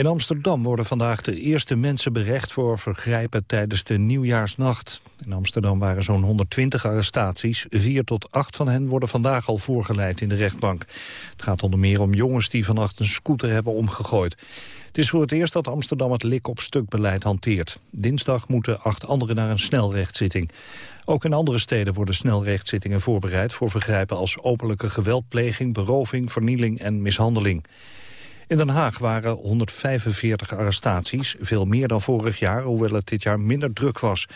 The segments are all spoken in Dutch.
In Amsterdam worden vandaag de eerste mensen berecht voor vergrijpen tijdens de nieuwjaarsnacht. In Amsterdam waren zo'n 120 arrestaties. Vier tot acht van hen worden vandaag al voorgeleid in de rechtbank. Het gaat onder meer om jongens die vannacht een scooter hebben omgegooid. Het is voor het eerst dat Amsterdam het lik-op-stuk beleid hanteert. Dinsdag moeten acht anderen naar een snelrechtszitting. Ook in andere steden worden snelrechtzittingen voorbereid... voor vergrijpen als openlijke geweldpleging, beroving, vernieling en mishandeling. In Den Haag waren 145 arrestaties, veel meer dan vorig jaar... hoewel het dit jaar minder druk was.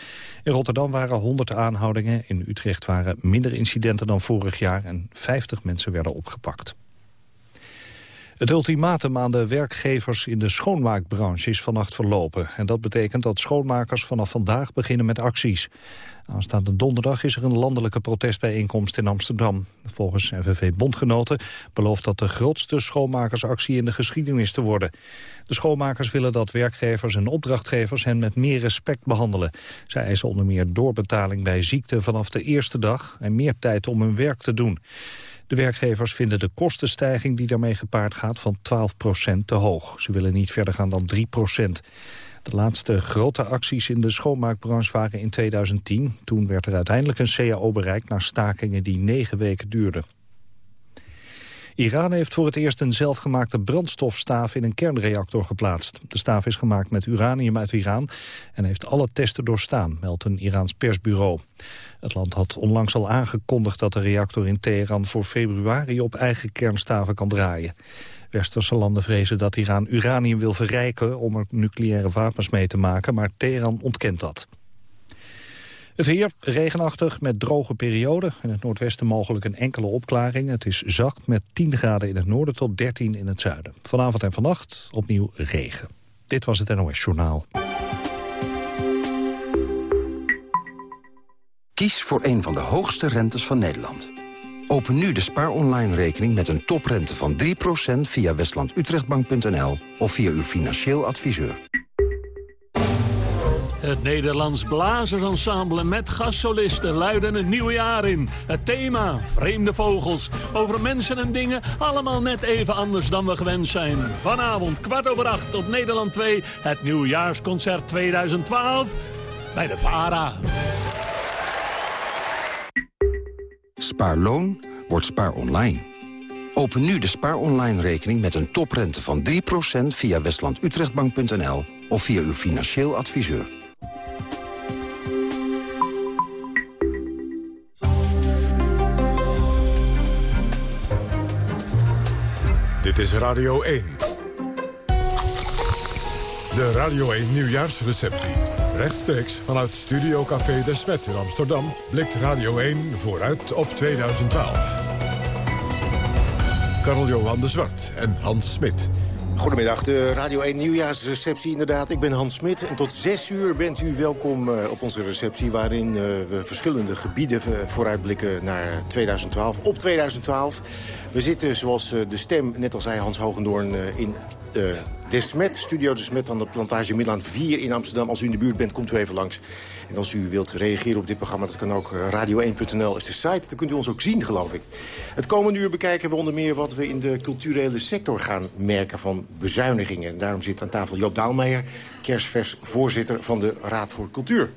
In Rotterdam waren 100 aanhoudingen, in Utrecht waren minder incidenten dan vorig jaar... en 50 mensen werden opgepakt. Het ultimatum aan de werkgevers in de schoonmaakbranche is vannacht verlopen. En dat betekent dat schoonmakers vanaf vandaag beginnen met acties. Aanstaande donderdag is er een landelijke protestbijeenkomst in Amsterdam. Volgens FNV Bondgenoten belooft dat de grootste schoonmakersactie in de geschiedenis te worden. De schoonmakers willen dat werkgevers en opdrachtgevers hen met meer respect behandelen. Zij eisen onder meer doorbetaling bij ziekte vanaf de eerste dag en meer tijd om hun werk te doen. De werkgevers vinden de kostenstijging die daarmee gepaard gaat van 12% te hoog. Ze willen niet verder gaan dan 3% de laatste grote acties in de schoonmaakbranche waren in 2010. Toen werd er uiteindelijk een CAO bereikt na stakingen die negen weken duurden. Iran heeft voor het eerst een zelfgemaakte brandstofstaaf in een kernreactor geplaatst. De staaf is gemaakt met uranium uit Iran en heeft alle testen doorstaan, meldt een Iraans persbureau. Het land had onlangs al aangekondigd dat de reactor in Teheran voor februari op eigen kernstaven kan draaien. Westerse landen vrezen dat Iran uranium wil verrijken om er nucleaire wapens mee te maken, maar Teheran ontkent dat. Het weer regenachtig met droge perioden. In het noordwesten mogelijk een enkele opklaring. Het is zacht met 10 graden in het noorden tot 13 in het zuiden. Vanavond en vannacht opnieuw regen. Dit was het NOS Journaal. Kies voor een van de hoogste rentes van Nederland. Open nu de Spaar Online rekening met een toprente van 3% via westlandutrechtbank.nl of via uw financieel adviseur. Het Nederlands Blazersensemble met gastsolisten luiden het nieuwe jaar in. Het thema, vreemde vogels, over mensen en dingen, allemaal net even anders dan we gewend zijn. Vanavond, kwart over acht op Nederland 2, het nieuwjaarsconcert 2012 bij de VARA. Spaarloon wordt spaar online. Open nu de spaar online rekening met een toprente van 3% via westlandutrechtbank.nl of via uw financieel adviseur. Dit is Radio 1. De Radio 1 nieuwjaarsreceptie. Rechtstreeks vanuit Studio Café de Smet in Amsterdam... blikt Radio 1 vooruit op 2012. Karel Johan de Zwart en Hans Smit. Goedemiddag, de Radio 1 nieuwjaarsreceptie inderdaad. Ik ben Hans Smit en tot zes uur bent u welkom eh, op onze receptie... waarin eh, we verschillende gebieden eh, vooruitblikken naar 2012, op 2012. We zitten, zoals de stem, net als hij Hans Hogendoorn, in de Desmet, Studio Desmet aan de Plantage Midland 4 in Amsterdam. Als u in de buurt bent, komt u even langs. En als u wilt reageren op dit programma, dat kan ook radio1.nl is de site. Dan kunt u ons ook zien, geloof ik. Het komende uur bekijken we onder meer wat we in de culturele sector gaan merken van bezuinigingen. En daarom zit aan tafel Joop Daalmeijer, kerstvers voorzitter van de Raad voor Cultuur.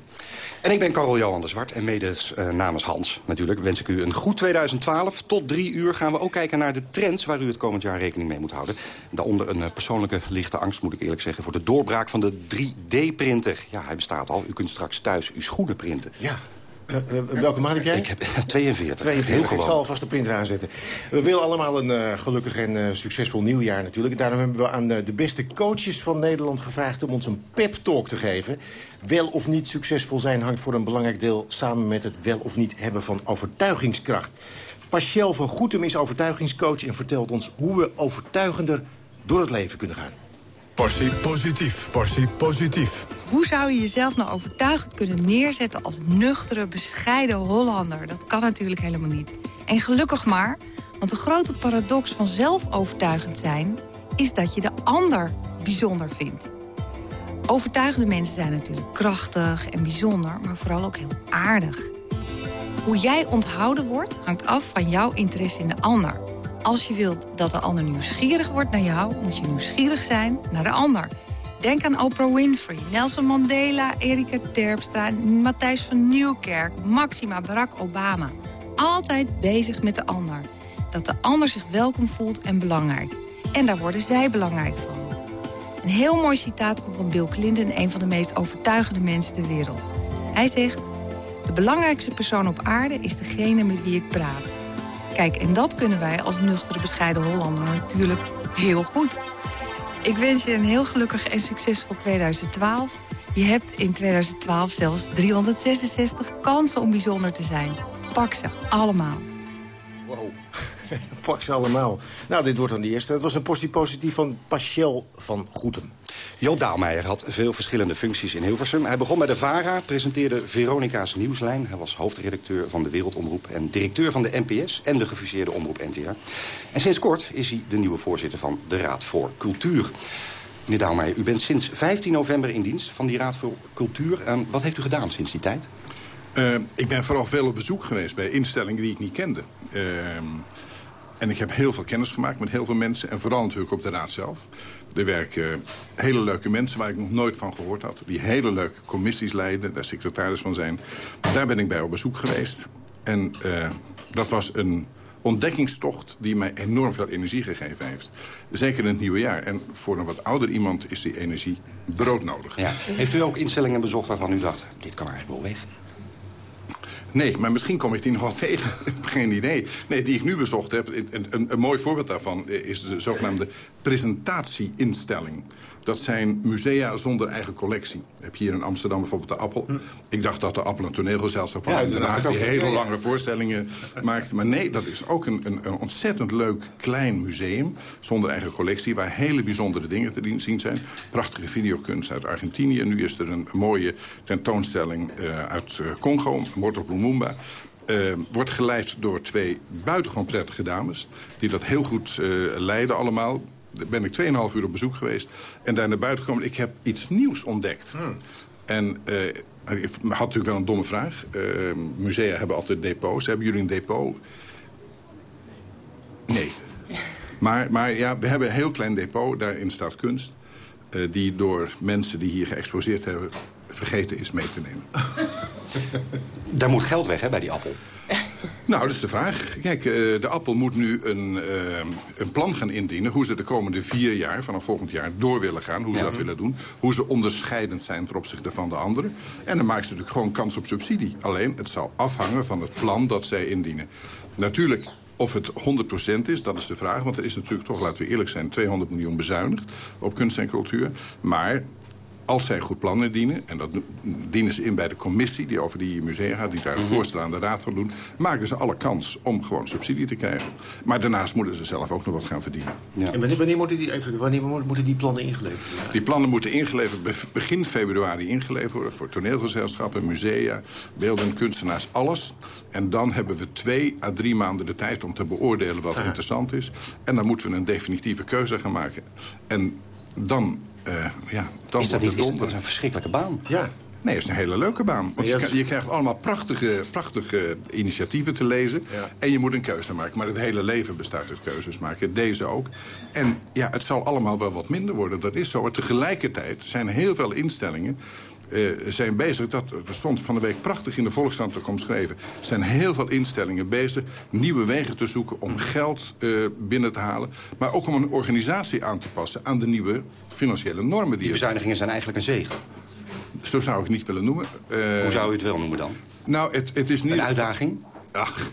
En ik ben Karel Johan de Zwart en mede uh, namens Hans natuurlijk wens ik u een goed 2012. Tot drie uur gaan we ook kijken naar de trends waar u het komend jaar rekening mee moet houden. Daaronder een uh, persoonlijke lichte angst, moet ik eerlijk zeggen... voor de doorbraak van de 3D-printer. Ja, hij bestaat al. U kunt straks thuis uw schoenen printen. Ja, uh, welke maat heb jij? Ik heb 42. 42. Ik zal alvast de printer aanzetten. We willen allemaal een uh, gelukkig en succesvol nieuwjaar natuurlijk. Daarom hebben we aan de beste coaches van Nederland gevraagd... om ons een pep-talk te geven. Wel of niet succesvol zijn hangt voor een belangrijk deel... samen met het wel of niet hebben van overtuigingskracht. Pascal van Goetem is overtuigingscoach en vertelt ons... hoe we overtuigender door het leven kunnen gaan. Portie positief, portie positief. Hoe zou je jezelf nou overtuigend kunnen neerzetten als nuchtere, bescheiden Hollander? Dat kan natuurlijk helemaal niet. En gelukkig maar, want de grote paradox van zelfovertuigend zijn... is dat je de ander bijzonder vindt. Overtuigende mensen zijn natuurlijk krachtig en bijzonder... maar vooral ook heel aardig. Hoe jij onthouden wordt, hangt af van jouw interesse in de ander... Als je wilt dat de ander nieuwsgierig wordt naar jou... moet je nieuwsgierig zijn naar de ander. Denk aan Oprah Winfrey, Nelson Mandela, Erika Terpstra... Matthijs van Nieuwkerk, Maxima, Barack Obama. Altijd bezig met de ander. Dat de ander zich welkom voelt en belangrijk. En daar worden zij belangrijk van. Een heel mooi citaat komt van Bill Clinton... een van de meest overtuigende mensen ter wereld. Hij zegt... De belangrijkste persoon op aarde is degene met wie ik praat. Kijk, en dat kunnen wij als nuchtere, bescheiden Hollander natuurlijk heel goed. Ik wens je een heel gelukkig en succesvol 2012. Je hebt in 2012 zelfs 366 kansen om bijzonder te zijn. Pak ze allemaal. Wow. Pak ze allemaal. Nou, dit wordt dan de eerste. Het was een positief van Pachel van Goetem. Joop Daalmeijer had veel verschillende functies in Hilversum. Hij begon bij de VARA, presenteerde Veronica's Nieuwslijn. Hij was hoofdredacteur van de Wereldomroep en directeur van de NPS... en de gefuseerde omroep NTR. En sinds kort is hij de nieuwe voorzitter van de Raad voor Cultuur. Meneer Daalmeijer, u bent sinds 15 november in dienst van die Raad voor Cultuur. Uh, wat heeft u gedaan sinds die tijd? Uh, ik ben vooral veel op bezoek geweest bij instellingen die ik niet kende. Uh, en ik heb heel veel kennis gemaakt met heel veel mensen. En vooral natuurlijk op de raad zelf. Er werken hele leuke mensen waar ik nog nooit van gehoord had. Die hele leuke commissies leiden, daar secretaris van zijn. Daar ben ik bij op bezoek geweest. En uh, dat was een ontdekkingstocht die mij enorm veel energie gegeven heeft. Zeker in het nieuwe jaar. En voor een wat ouder iemand is die energie broodnodig. Ja. Heeft u ook instellingen bezocht waarvan u dacht... dit kan eigenlijk wel weg? Nee, maar misschien kom ik die nog wel tegen. Geen idee. Nee, die ik nu bezocht heb, een, een, een mooi voorbeeld daarvan... is de zogenaamde presentatieinstelling. Dat zijn musea zonder eigen collectie. Heb je hier in Amsterdam bijvoorbeeld de Appel. Hm. Ik dacht dat de Appel een toneelgezelschap was. Ja, die hele lange voorstellingen maakte. Maar nee, dat is ook een, een, een, ontzettend leuk klein museum... zonder eigen collectie, waar hele bijzondere dingen te zien zijn. Prachtige videokunst uit Argentinië. Nu is er een mooie tentoonstelling uh, uit uh, Congo, Mortal Lumumba... Uh, wordt geleid door twee buitengewoon prettige dames... die dat heel goed uh, leiden allemaal. Ben ik 2,5 uur op bezoek geweest. En daar naar buiten gekomen. Ik heb iets nieuws ontdekt. Hmm. En uh, ik had natuurlijk wel een domme vraag. musea hebben altijd depots. Hebben jullie een depot? Nee. Maar, maar ja, we hebben een heel klein depot. Daarin staat kunst. die door mensen die hier geëxposeerd hebben vergeten is mee te nemen. Daar moet geld weg, hè, bij die appel. Nou, dat is de vraag. Kijk, uh, de Appel moet nu een, uh, een plan gaan indienen... hoe ze de komende vier jaar, vanaf volgend jaar, door willen gaan. Hoe ze dat willen doen. Hoe ze onderscheidend zijn ten opzichte van de anderen. En dan maakt ze natuurlijk gewoon kans op subsidie. Alleen, het zal afhangen van het plan dat zij indienen. Natuurlijk of het 100% is, dat is de vraag. Want er is natuurlijk toch, laten we eerlijk zijn... 200 miljoen bezuinigd op kunst en cultuur. Maar als zij goed plannen dienen... en dat dienen ze in bij de commissie die over die musea gaat... die daar een mhm. voorstel aan de raad van doen... maken ze alle kans om gewoon subsidie te krijgen. Maar daarnaast moeten ze zelf ook nog wat gaan verdienen. Ja. En wanneer, wanneer, moeten die, even, wanneer moeten die plannen ingeleverd worden? Die plannen moeten ingeleverd, begin februari ingeleverd worden... voor toneelgezelschappen, musea, beelden, kunstenaars, alles. En dan hebben we twee à drie maanden de tijd om te beoordelen wat interessant is. En dan moeten we een definitieve keuze gaan maken. En dan uh, ja, dan is dat, niet, is dat een verschrikkelijke baan? Ja. Nee, het is een hele leuke baan. Want je, je, krijgt allemaal prachtige, prachtige initiatieven te lezen. Ja. En je moet een keuze maken. Maar het hele leven bestaat uit keuzes maken. Deze ook. En ja, het zal allemaal wel wat minder worden. Dat is zo. Maar tegelijkertijd zijn heel veel instellingen zijn bezig, dat, stond van de week prachtig in de Volkskrant ook omschreven... zijn heel veel instellingen bezig nieuwe wegen te zoeken om geld uh, binnen te halen... maar ook om een organisatie aan te passen aan de nieuwe financiële normen. Die, die bezuinigingen zijn eigenlijk een zegen. Zo zou ik het niet willen noemen. Uh, Hoe zou u het wel noemen dan? Nou, het, het is niet... Een uitdaging? Ach,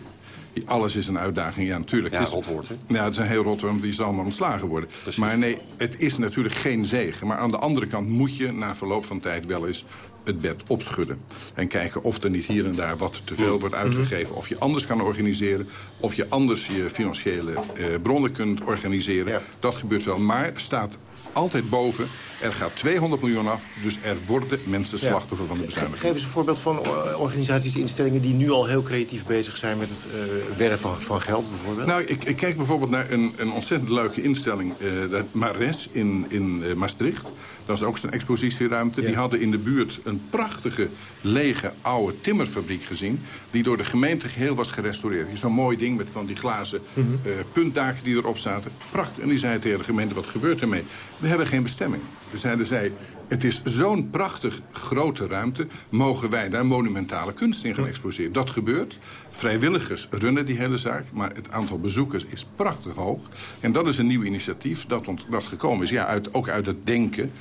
alles is een uitdaging, ja, natuurlijk. Ja, het is, rotwoord, hè? Ja, het is een heel rotwoord, want die zal allemaal ontslagen worden. Precies. Maar nee, het is natuurlijk geen zegen. Maar aan de andere kant moet je na verloop van tijd wel eens het bed opschudden. En kijken of er niet hier en daar wat te veel wordt uitgegeven. Of je anders kan organiseren. Of je anders je financiële eh, bronnen kunt organiseren. Ja. Dat gebeurt wel. Maar staat altijd boven. Er gaat 200 miljoen af, dus er worden mensen slachtoffer van de bezuiniging. Geef eens een voorbeeld van eh, organisaties, instellingen... die nu al heel creatief bezig zijn met het uh, werven van, van, geld bijvoorbeeld. Nou, ik, ik, kijk bijvoorbeeld naar een, een ontzettend leuke instelling... Uh, de Mares in, in Maastricht. Dat is ook zo'n expositieruimte. Die hadden in de buurt een prachtige, lege, oude timmerfabriek gezien... die door de gemeente geheel was gerestaureerd. Zo'n mooi ding met van die glazen mm -hmm. puntdaken die erop zaten. Prachtig. En die zei tegen de gemeente, wat gebeurt ermee? We hebben geen bestemming. Toen zeiden zij, het is zo'n prachtig grote ruimte... mogen wij daar monumentale kunst in gaan exposeren. Dat gebeurt. Vrijwilligers runnen die hele zaak. Maar het aantal bezoekers is prachtig hoog. En dat is een nieuw initiatief dat, dat gekomen is. Ja, uit, ook uit het denken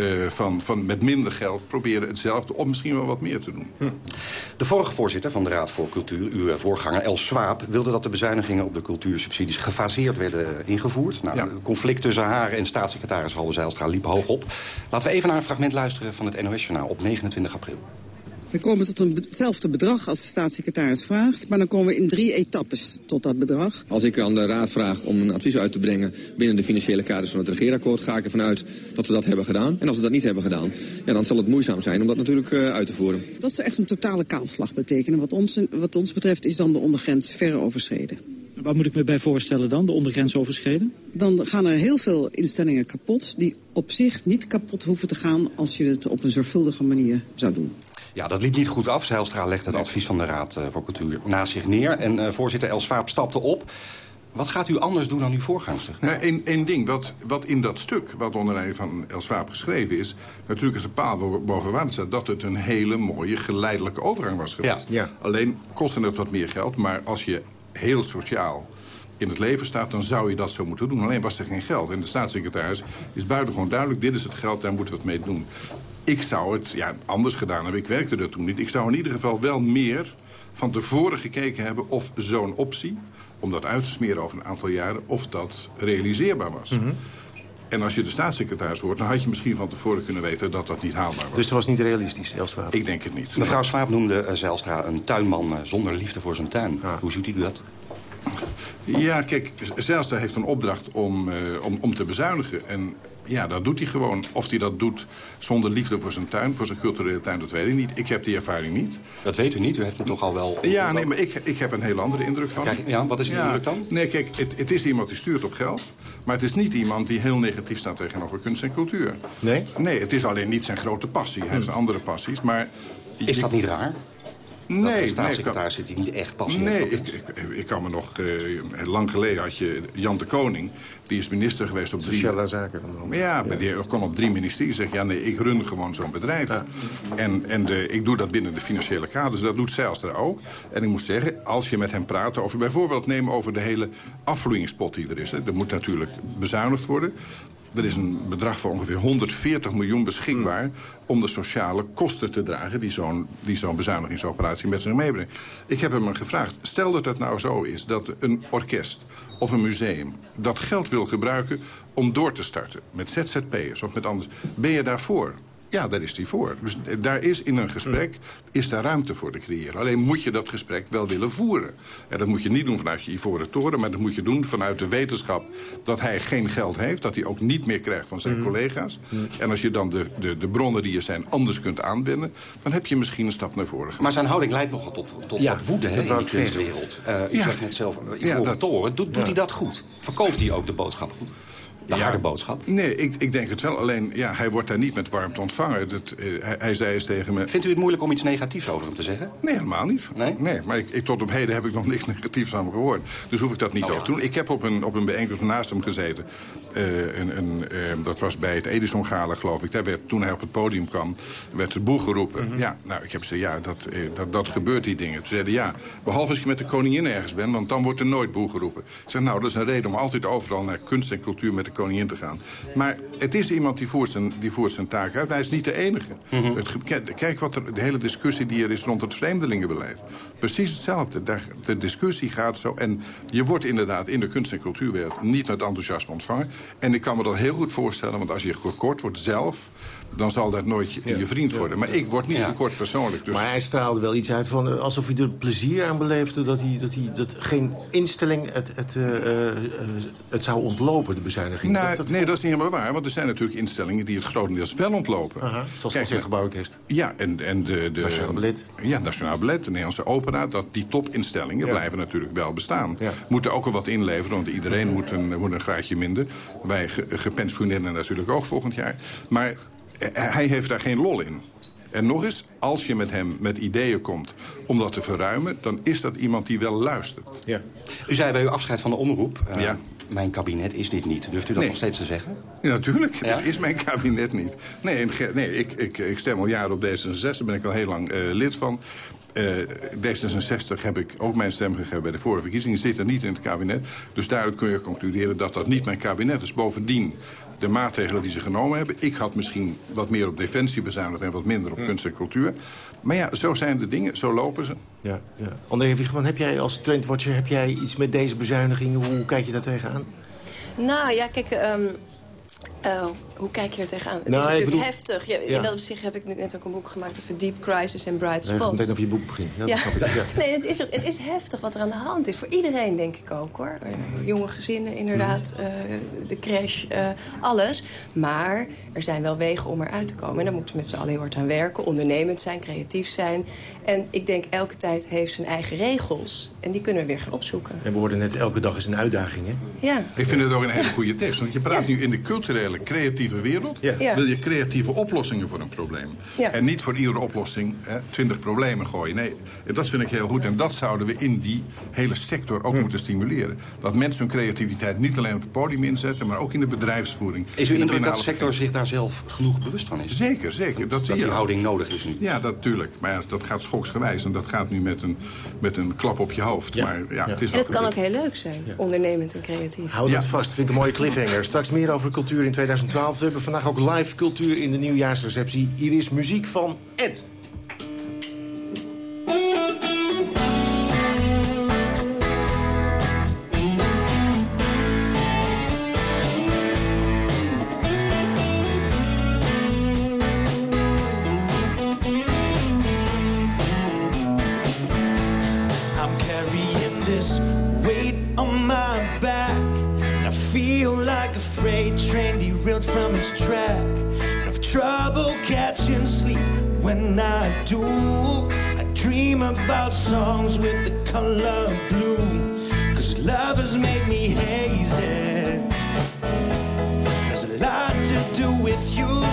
uh, van, van met minder geld proberen hetzelfde... of misschien wel wat meer te doen. Hm. De vorige voorzitter van de Raad voor Cultuur, uw voorganger Els Swaap... wilde dat de bezuinigingen op de cultuursubsidies gefaseerd werden ingevoerd. Nou, ja. Het conflict tussen haar en staatssecretaris Halbe Zijlstra liep hoog op. Laten we even naar een fragment luisteren van het NOS-journaal op 29 april. We komen tot een hetzelfde bedrag als de staatssecretaris vraagt... maar dan komen we in drie etappes tot dat bedrag. Als ik aan de Raad vraag om een advies uit te brengen... binnen de financiële kaders van het regeerakkoord... ga ik ervan uit dat we dat hebben gedaan. En als we dat niet hebben gedaan, ja, dan zal het moeizaam zijn om dat natuurlijk uh, uit te voeren. Dat zou echt een totale kaalslag betekenen. Wat ons, wat ons betreft is dan de ondergrens verre overschreden. Wat moet ik me bij voorstellen dan, de ondergrens overschreden? Dan gaan er heel veel instellingen kapot... die op zich niet kapot hoeven te gaan... als je het op een zorgvuldige manier zou doen. Ja, dat liep niet goed af. Zijlstra legde het advies van de Raad uh, voor Cultuur naast zich neer. En uh, voorzitter Els Vaap stapte op. Wat gaat u anders doen dan uw voorgangster? Nou, Eén ding, wat, wat in dat stuk, wat onder leiding van Els Vaap geschreven is... natuurlijk is een paal boven water staat... dat het een hele mooie geleidelijke overgang was geweest. Ja. Ja. Alleen kostte het wat meer geld, maar als je heel sociaal in het leven staat, dan zou je dat zo moeten doen. Alleen was er geen geld. En de staatssecretaris is buitengewoon duidelijk... dit is het geld, daar moeten we het mee doen. Ik zou het ja, anders gedaan hebben. Ik werkte er toen niet. Ik zou in ieder geval wel meer van tevoren gekeken hebben... of zo'n optie, om dat uit te smeren over een aantal jaren... of dat realiseerbaar was. Mhm. En als je de staatssecretaris hoort... dan had je misschien van tevoren kunnen weten dat dat niet haalbaar was. Dus dat was niet realistisch, Elstra? Ik denk het niet. Mevrouw Swaap noemde uh, Zijlstra een tuinman uh, zonder liefde voor zijn tuin. Hoe ziet u dat? Ja, kijk, Zijlstra heeft een opdracht om, uh, om, om te bezuinigen. En ja, dat doet hij gewoon. Of hij dat doet zonder liefde voor zijn tuin, voor zijn culturele tuin, dat weet ik niet. Ik heb die ervaring niet. Dat weet u niet? U heeft het toch al wel... Ja, nee, maar ik, ik heb een hele andere indruk van. Krijg, ja, wat is die ja, indruk dan? Nee, kijk, het, het is iemand die stuurt op geld. Maar het is niet iemand die heel negatief staat tegenover kunst en cultuur. Nee? Nee, het is alleen niet zijn grote passie. Hij heeft andere passies, maar... Is dat niet raar? Nee, de staatssecretaris zit hier niet echt passie Nee, ik, ik, ik, kan me nog... Uh, lang geleden had je Jan de Koning. Die is minister geweest op drie... Sociale zaken. Dan ja, ja. die kon op drie ministeries zeggen... ja, nee, ik run gewoon zo'n bedrijf. Ja. En, en de, ik doe dat binnen de financiële kaders. Dat doet Zijlstra ook. En ik moet zeggen, als je met hem praat over... bijvoorbeeld neem over de hele afvloeingspot die er is. Hè. Dat moet natuurlijk bezuinigd worden. Er is een bedrag van ongeveer 140 miljoen beschikbaar... om de sociale kosten te dragen die zo'n zo'n bezuinigingsoperatie met zich meebrengt. Ik heb hem gevraagd, stel dat het nou zo is dat een orkest of een museum... dat geld wil gebruiken om door te starten met ZZP'ers of met anders. Ben je daarvoor? Ja, daar is hij voor. Dus daar is in een gesprek is daar ruimte voor te creëren. Alleen moet je dat gesprek wel willen voeren. En dat moet je niet doen vanuit je ivoren toren... maar dat moet je doen vanuit de wetenschap dat hij geen geld heeft... dat hij ook niet meer krijgt van zijn collega's. En als je dan de, de, de bronnen die er zijn anders kunt aanwenden... dan heb je misschien een stap naar voren gemaakt. Maar zijn houding leidt nogal tot, tot Ja, wat woede hè, dat in ik zeggen. kunstwereld. Uh, u Ja. zegt net zelf, Ja, ivoren dat- toren. Doet, doet Ja. hij dat goed? Verkoopt hij ook de boodschap goed? De Ja. harde boodschap? Nee, ik, ik denk het wel. Alleen, ja, hij wordt daar niet met warmte ontvangen. Dat, eh, hij, hij zei eens tegen me... Vindt u het moeilijk om iets negatiefs over hem te zeggen? Nee, helemaal niet. Nee? maar ik, ik, tot op heden heb ik nog niks negatiefs aan hem gehoord. Dus hoef ik dat niet Oh, ja. te doen. Ik heb op een, op een bijeenkomst naast hem gezeten. Eh, een, een, eh, dat was bij het Edison Gala, geloof ik. Daar werd, toen hij op het podium kwam, werd het boel geroepen. Mhm. Ja, nou, ik heb gezegd, ja, dat, dat, dat gebeurt die dingen. Toen zeiden ja, behalve als je met de koningin ergens bent... want dan wordt er nooit boel geroepen. Ik zeg, nou, dat is een reden om altijd overal naar kunst en cultuur met de koningin te gaan. Maar het is iemand die voert zijn, die voert zijn taak uit. Hij is niet de enige. Mhm. het, kijk- kijk wat er, de hele discussie die er is rond het vreemdelingenbeleid. Precies hetzelfde. Daar, de discussie gaat zo. En je wordt inderdaad in de kunst- en cultuurwereld niet met enthousiasme ontvangen. En ik kan me dat heel goed voorstellen. Want als je gekort wordt zelf dan zal dat nooit je, vriend worden. Maar ik word niet tekort persoonlijk. Dus Maar hij straalde wel iets uit van eh, alsof hij er plezier aan beleefde... dat, hij, dat, hij, dat geen instelling het, het, eh, eh, het zou ontlopen, de bezuiniging. Nou, Dat- dat nee, dat is niet helemaal waar. Want er zijn natuurlijk instellingen die het grotendeels wel ontlopen. Aha, zoals Kijk, Concertgebouworkest. Ja, en, en de, de... Nationaal Ballet. Ja, Nationaal Ballet, de Nederlandse Opera. Dat, die topinstellingen Ja. blijven natuurlijk wel bestaan. Ja. Moeten ook al wat inleveren, want iedereen moet een, moet een graadje minder. Wij ge- gepensioneerden natuurlijk ook volgend jaar. Maar hij heeft daar geen lol in. En nog eens, als je met hem met ideeën komt om dat te verruimen... dan is dat iemand die wel luistert. Ja. U zei bij uw afscheid van de omroep... eh, Ja. Mijn kabinet is dit niet. Durft u dat Nee. nog steeds te zeggen? Ja, natuurlijk. Ja? Dat is mijn kabinet niet. Nee, nee ik, ik, ik stem al jaren op D66. Daar ben ik al heel lang eh, lid van. Eh, D66 heb ik ook mijn stem gegeven bij de vorige verkiezingen. Zit er niet in het kabinet. Dus daaruit kun je concluderen dat dat niet mijn kabinet is. Bovendien, de maatregelen die ze genomen hebben... ik had misschien wat meer op defensie bezuinigd... en wat minder op kunst en cultuur. Maar ja, zo zijn de dingen. Zo lopen ze. Ja, ja. André Wiegman, heb jij als trendwatcher heb jij iets met deze bezuinigingen? Hoe kijk je daar tegenaan? Nou ja, kijk, ehm, eh, hoe kijk je er tegenaan? Het Nou, is ik natuurlijk bedoel- heftig. Ja, Ja. In dat opzicht heb ik net ook een boek gemaakt over Deep Crisis en Bright Nee, Spots. meteen over je boek beginnen. Ja, ik. Nee, het is, het is heftig wat er aan de hand is. Voor iedereen, denk ik ook, hoor. Eh, Jonge gezinnen, inderdaad. Mhm. eh, de crash, eh, alles. Maar er zijn wel wegen om eruit te komen. En daar moeten we met z'n allen heel hard aan werken. Ondernemend zijn, creatief zijn. En ik denk, elke tijd heeft zijn eigen regels. En die kunnen we weer gaan opzoeken. En we hoorden net, elke dag is een uitdaging, hè? Ja. Ik vind het ook een hele goede tekst. Want je praat nu in de culturele, creatieve wereld. Ja. Ja. Wil je creatieve oplossingen voor een probleem. Ja. En niet voor iedere oplossing hè, twintig problemen gooien. Nee, dat vind ik heel goed. En dat zouden we in die hele sector ook moeten stimuleren. Dat mensen hun creativiteit niet alleen op het podium inzetten... maar ook in de bedrijfsvoering. Is uw In indruk dat de sector zich daar zelf genoeg bewust van is? Zeker, zeker. Dat, Dat die houding nodig is nu? Ja, dat natuurlijk. Maar ja, dat gaat schoksgewijs. En dat gaat nu met een, met een klap op je hoofd. Ja. Maar ja, Ja. het is En het ook kan ook heel leuk zijn. Ondernemend en creatief. Hou Ja. dat vast, vind ik een mooie cliffhanger. Straks meer over cultuur in 2012. We hebben vandaag ook live cultuur in de nieuwjaarsreceptie. Hier is muziek van Ed. From his track. And I've trouble catching sleep when I do. I dream about songs with the color blue. Cause love has made me hazy. There's a lot to do with you.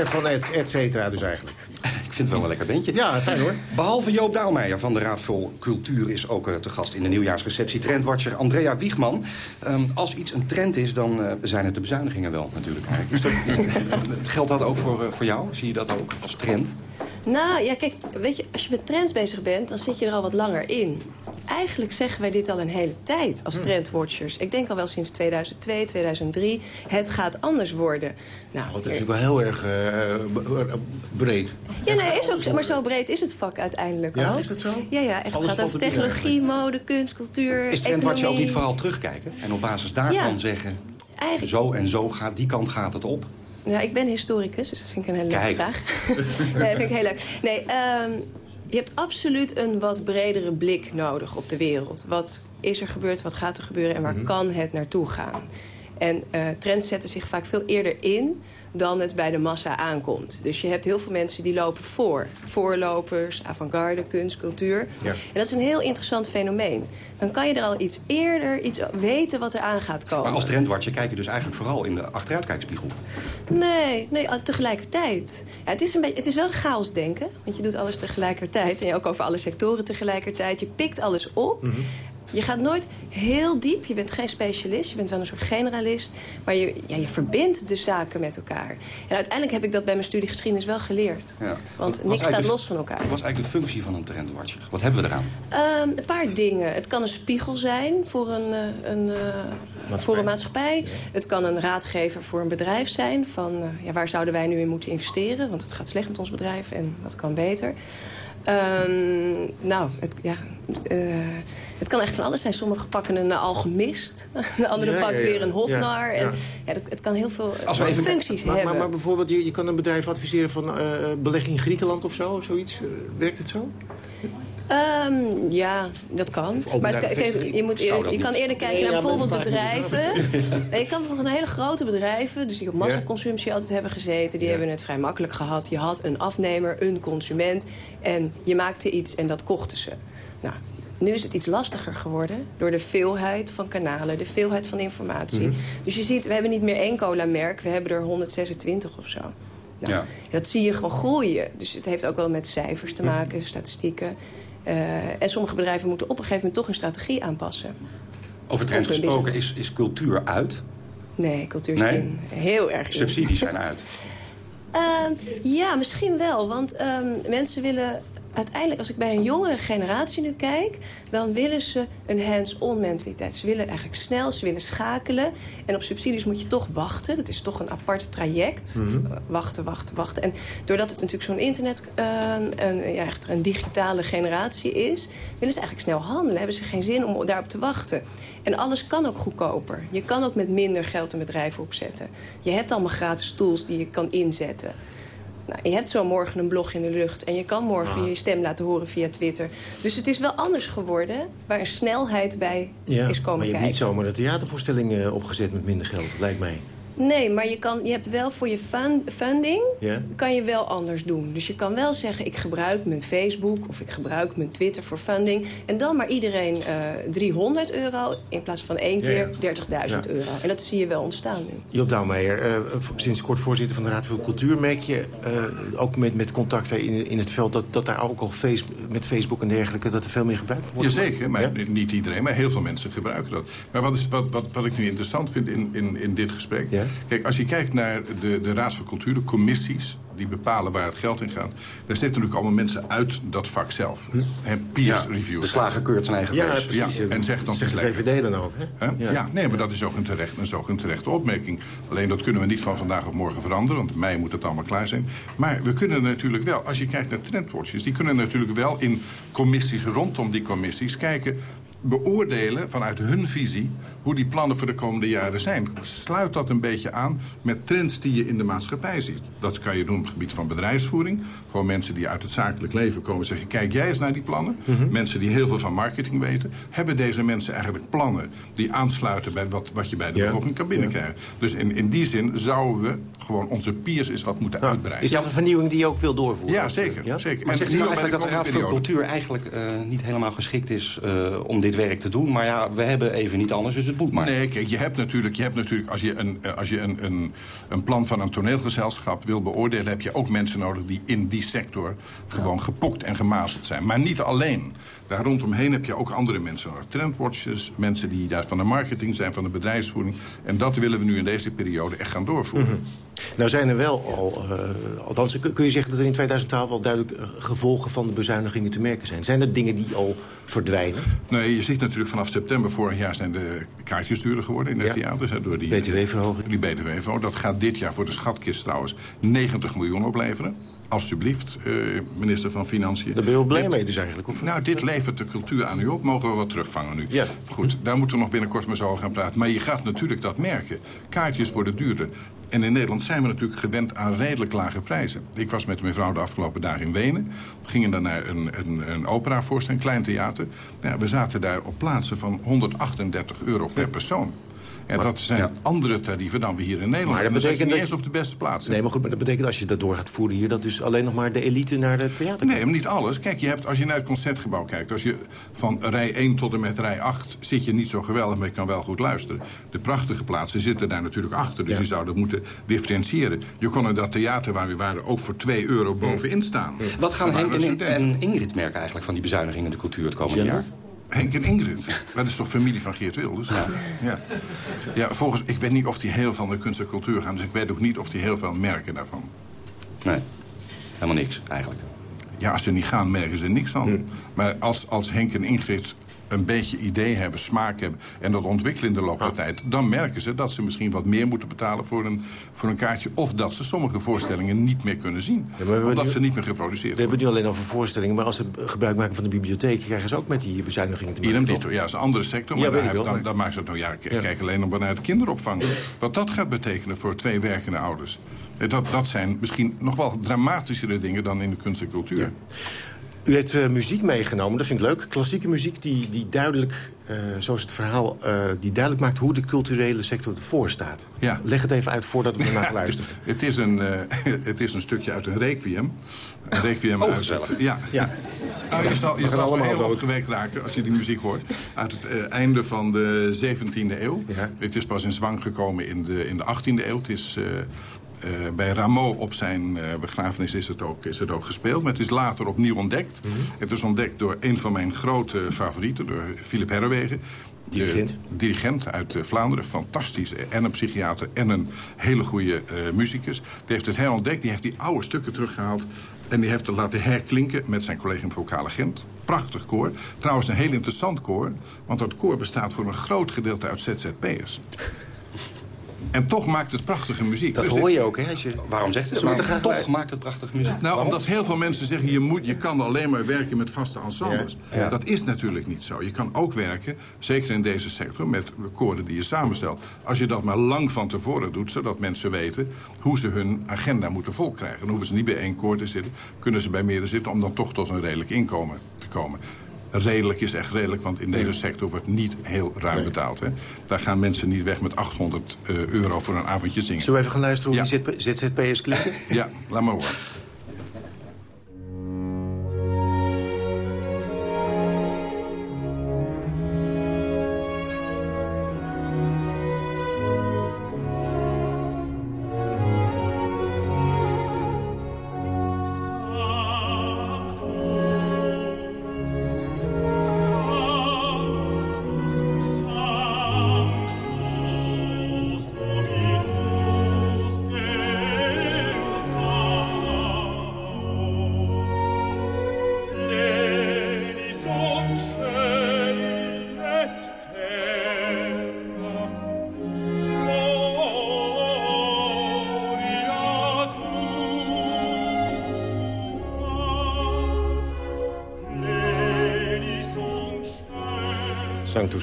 Meer van et cetera dus eigenlijk. Ik vind het wel een lekker bandje. Ja, fijn hoor. Behalve Joop Daalmeijer van de Raad voor Cultuur... is ook eh, te gast in de nieuwjaarsreceptie trendwatcher Andrea Wiegman. Ehm, als iets een trend is, dan eh, zijn het de bezuinigingen wel natuurlijk. Is dat, is- geldt dat ook voor, eh, voor jou? Zie je dat ook als trend? Nou, ja, kijk, weet je, als je met trends bezig bent, dan zit je er al wat langer in. Eigenlijk zeggen wij dit al een hele tijd als trendwatchers. Ik denk al wel sinds 2002, 2003. Het gaat anders worden. Nou, Want dat is natuurlijk wel heel erg eh, b- breed. Ja, nee, is ook, maar zo breed is het vak uiteindelijk Ja, al. is dat zo? Ja, ja, echt. Het Alles gaat valt over er technologie, mode, kunst, cultuur, Is trendwatcher ook niet vooral terugkijken? En op basis daarvan Ja. zeggen... Zo en zo gaat, die kant gaat het op. Ja, ik ben historicus, dus dat vind ik een hele leuke vraag. nee, dat vind ik heel leuk. Nee, ehm, je hebt absoluut een wat bredere blik nodig op de wereld. Wat is er gebeurd, wat gaat er gebeuren en waar Mhm. kan het naartoe gaan? En eh, trends zetten zich vaak veel eerder in dan het bij de massa aankomt. Dus je hebt heel veel mensen die lopen voor. Voorlopers, avant-garde, kunst, cultuur. Ja. En dat is een heel interessant fenomeen. Dan kan je er al iets eerder iets weten wat er aan gaat komen. Maar als trendwatcher kijk je dus eigenlijk vooral in de achteruitkijkspiegel. Nee, nee, tegelijkertijd. Ja, het, is een beetje, het is wel chaos denken, want je doet alles tegelijkertijd. En je ook over alle sectoren tegelijkertijd. Je pikt alles op. Je gaat nooit heel diep. Je bent geen specialist. Je bent wel een soort generalist. Maar je, ja, je verbindt de zaken met elkaar. En uiteindelijk heb ik dat bij mijn studie geschiedenis wel geleerd. Ja. Want Wat- niks staat los van elkaar. Wat is eigenlijk de functie van een trendwatcher? Wat hebben we eraan? Ehm, een paar dingen. Het kan een spiegel zijn voor een, eh, een, eh, voor een maatschappij. Het kan een raadgever voor een bedrijf zijn. Van eh, ja, waar zouden wij nu in moeten investeren? Want het gaat slecht met ons bedrijf en wat kan beter. Ehm, nou, het, ja, eh, het kan echt van alles zijn. Sommigen pakken een eh, alchemist. De andere Ja, pakt ja, ja. weer een hofnar. Ja, En, dat, het kan heel veel Als we even- functies Maar, hebben. maar, maar bijvoorbeeld, je, je kan een bedrijf adviseren van eh, belegging in Griekenland of zo, of zoiets. Eh, werkt het zo? Ehm, ja, dat kan. Maar het kijk, je, moet eerder, je kan eerder kijken Nee, naar ja, bijvoorbeeld bedrijven. Nee, je kan bijvoorbeeld een hele grote bedrijven, dus die op massaconsumptie altijd hebben gezeten, die hebben het vrij makkelijk gehad. Je had een afnemer, een consument en je maakte iets en dat kochten ze. Nou, nu is het iets lastiger geworden door de veelheid van kanalen, de veelheid van informatie. Mhm. Dus je ziet, we hebben niet meer één cola-merk, we hebben er 126 of zo. Nou, Ja. Dat zie je gewoon groeien. Dus het heeft ook wel met cijfers te maken, statistieken. Eh, en sommige bedrijven moeten op een gegeven moment toch hun strategie aanpassen. Over trends een gesproken, is, is cultuur uit? Nee, cultuur is Nee? in. Heel erg in. Subsidies zijn uit. Ehm, ja, misschien wel. Want ehm, mensen willen uiteindelijk, als ik bij een jongere generatie nu kijk... dan willen ze een hands-on mentaliteit. Ze willen eigenlijk snel, ze willen schakelen. En op subsidies moet je toch wachten. Dat is toch een apart traject. Wachten, wachten, wachten. En doordat het natuurlijk zo'n internet... ehm, een, ja, echt een digitale generatie is... willen ze eigenlijk snel handelen. Hebben ze geen zin om daarop te wachten. En alles kan ook goedkoper. Je kan ook met minder geld een bedrijf opzetten. Je hebt allemaal gratis tools die je kan inzetten. Nou, je hebt zo morgen een blog in de lucht en je kan morgen je stem laten horen via Twitter. Dus het is wel anders geworden, waar een snelheid bij Ja, is komen maar je hebt kijken. niet zomaar een theatervoorstelling eh, opgezet met minder geld, lijkt mij. Nee, maar je, kan, je hebt wel voor je fun- funding Ja. kan je wel anders doen. Dus je kan wel zeggen, ik gebruik mijn Facebook of ik gebruik mijn Twitter voor funding. En dan maar iedereen eh 300 euro in plaats van één keer ja. 30.000 Ja. euro. En dat zie je wel ontstaan nu. Joop Douwmeijer, eh, v- sinds kort voorzitter van de Raad voor Cultuur... merk je eh, ook met, met contacten in, in het veld... dat, dat daar ook al face, met Facebook en dergelijke... dat er veel meer gebruik van wordt? Jazeker, maar Ja? niet iedereen, maar heel veel mensen gebruiken dat. Maar wat, is, wat, wat, wat ik nu interessant vind in, in, in dit gesprek... Ja? Kijk, als je kijkt naar de, de Raad voor Cultuur, de commissies... die bepalen waar het geld in gaat. Daar zitten natuurlijk allemaal mensen uit dat vak zelf. Hm. En peers Ja, review. de slager keurt zijn eigen Ja. Ja, en zegt dan Zegt de. VVD dan ook, hè? Hè? Ja. Ja. nee, maar dat is ook, een terecht, dat is ook een terechte opmerking. Alleen dat kunnen we niet van vandaag op morgen veranderen. Want in mei moet het allemaal klaar zijn. Maar we kunnen natuurlijk wel, als je kijkt naar trendwatches... die kunnen natuurlijk wel in commissies rondom die commissies kijken beoordelen vanuit hun visie hoe die plannen voor de komende jaren zijn. Sluit dat een beetje aan met trends die je in de maatschappij ziet. Dat kan je doen op het gebied van bedrijfsvoering. Gewoon mensen die uit het zakelijk leven komen zeggen... kijk jij eens naar die plannen. Mensen die heel veel van marketing weten. Hebben deze mensen eigenlijk plannen die aansluiten... bij wat, wat je bij de Ja. bevolking kan binnenkrijgen. Dus in, in die zin zouden we gewoon onze peers eens wat moeten uitbreiden. Is dat een vernieuwing die je ook wil doorvoeren? Ja, zeker. zeker. Maar En zegt u nou eigenlijk dat de Raad periode. Cultuur eigenlijk eh, niet helemaal geschikt is eh, om dit werk te doen? Maar ja, we hebben even niet anders, dus het moet maar. Nee, kijk, je hebt natuurlijk, je hebt natuurlijk als je, een, eh, als je een, een, een plan van een toneelgezelschap wil beoordelen... heb je ook mensen nodig die in die sector gewoon gepokt en gemazeld zijn. Maar niet alleen. Daar rondomheen heb je ook andere mensen. Trendwatchers, mensen die daar van de marketing zijn, van de bedrijfsvoering. En dat willen we nu in deze periode echt gaan doorvoeren. Nou zijn er wel al, eh, althans kun je zeggen dat er in 2012 al duidelijk eh, gevolgen van de bezuinigingen te merken zijn. Zijn er dingen die al verdwijnen? Nee, je ziet natuurlijk vanaf september vorig jaar zijn de kaartjes duurder geworden in de Ja. theaters. Hè, door die BTW-verhoging. Die BTW-verhoging. Dat gaat dit jaar voor de schatkist trouwens 90 miljoen opleveren. Alsjeblieft, eh, minister van Financiën. Daar ben je wel blij Dit- mee dus eigenlijk? Of? Nou, dit levert de cultuur aan u op. Mogen we wat terugvangen nu? Ja. Goed, daar moeten we nog binnenkort maar zo over gaan praten. Maar je gaat natuurlijk dat merken. Kaartjes worden duurder. En in Nederland zijn we natuurlijk gewend aan redelijk lage prijzen. Ik was met mijn vrouw de afgelopen dagen in Wenen. We gingen dan naar een, een, een operavoorstelling, een klein theater. Ja, we zaten daar op plaatsen van 138 euro per persoon. Ja, dat zijn andere tarieven dan we hier in Nederland Maar dat je betekent niet dat eens je- op de beste plaatsen. Nee, maar goed, maar dat betekent als je dat door gaat voeren hier... dat dus alleen nog maar de elite naar het theater Nee, maar niet alles. Kijk, je hebt, als je naar het concertgebouw kijkt... als je van rij 1 tot en met rij 8 zit je niet zo geweldig... maar je kan wel goed luisteren. De prachtige plaatsen zitten daar natuurlijk achter. Dus je zou dat moeten differentiëren. Je kon in dat theater waar we waren ook voor 2 euro bovenin staan. Wat gaan Henk en, en Ingrid merken eigenlijk van die bezuinigingen in de cultuur het komende jaar? Henk en Ingrid. Dat is toch familie van Geert Wilders? Ja. Ja. ja, volgens, ik weet niet of die heel veel naar kunst en cultuur gaan... dus ik weet ook niet of die heel veel merken daarvan. Nee, helemaal niks eigenlijk. Ja, als ze niet gaan, merken ze er niks van. Maar als, als Henk en Ingrid een beetje idee hebben, smaak hebben... en dat ontwikkelen in de loop der tijd... dan merken ze dat ze misschien wat meer moeten betalen voor een, voor een kaartje... of dat ze sommige voorstellingen niet meer kunnen zien. we hebben omdat nu- ze niet meer geproduceerd We hebben het nu alleen over voorstellingen... maar als ze gebruik maken van de bibliotheek... krijgen ze ook met die bezuinigingen te maken. Idem toch? dito, ja, dat is een andere sector. Ja, Maar daar, wel, dan, maar- dan maken ze het nou, ja, k- kijk alleen nog maar naar de kinderopvang. Wat dat gaat betekenen voor twee werkende ouders. Eh, Dat, dat zijn misschien nog wel dramatischere dingen dan in de kunst en cultuur. U heeft eh, muziek meegenomen, dat vind ik leuk. Klassieke muziek die, die duidelijk, eh, zoals het verhaal... eh, die duidelijk maakt hoe de culturele sector ervoor staat. Ja. Leg het even uit voordat we ernaar Ja, luisteren. Het is, een, het is een stukje uit een requiem. Een requiem Oh, uit het, ja. Ja. Nou, je zal, je zal allemaal heel opgewekt raken als je die muziek hoort. Uit het einde van de 17e eeuw. Ja. Het is pas in zwang gekomen in de, in de 18e eeuw. Het is... eh, bij Rameau op zijn eh, begrafenis is het, ook, is het ook gespeeld. Maar het is later opnieuw ontdekt. Mhm. Het is ontdekt door een van mijn grote favorieten, door Philip Herrewegen. Dirigent. Dirigent uit eh, Vlaanderen, fantastisch. En een psychiater en een hele goede eh, muzikus. Die heeft het herontdekt, die heeft die oude stukken teruggehaald... en die heeft het laten herklinken met zijn collega in vocale Gent. Prachtig koor. Trouwens een heel interessant koor... want dat koor bestaat voor een groot gedeelte uit ZZP'ers. En toch maakt het prachtige muziek. Dat Dus hoor je ook, hè? Als je... Waarom zegt het Ja, maar Toch wij- maakt het prachtige muziek. Nou, Waarom? omdat heel veel mensen zeggen... je, moet, je kan alleen maar werken met vaste ensembles. Ja. Ja. Dat is natuurlijk niet zo. Je kan ook werken, zeker in deze sector... met de koren die je samenstelt. Als je dat maar lang van tevoren doet... zodat mensen weten hoe ze hun agenda moeten volkrijgen. Dan hoeven ze niet bij één koor te zitten. Kunnen ze bij meerdere zitten om dan toch tot een redelijk inkomen te komen. Redelijk is echt redelijk, want in deze sector wordt niet heel ruim betaald. Hè? Daar gaan mensen niet weg met 800 eh, euro voor een avondje zingen. Zullen we even gaan luisteren hoe Ja. die ZP ZZP'ers klinken? Ja, laat maar horen.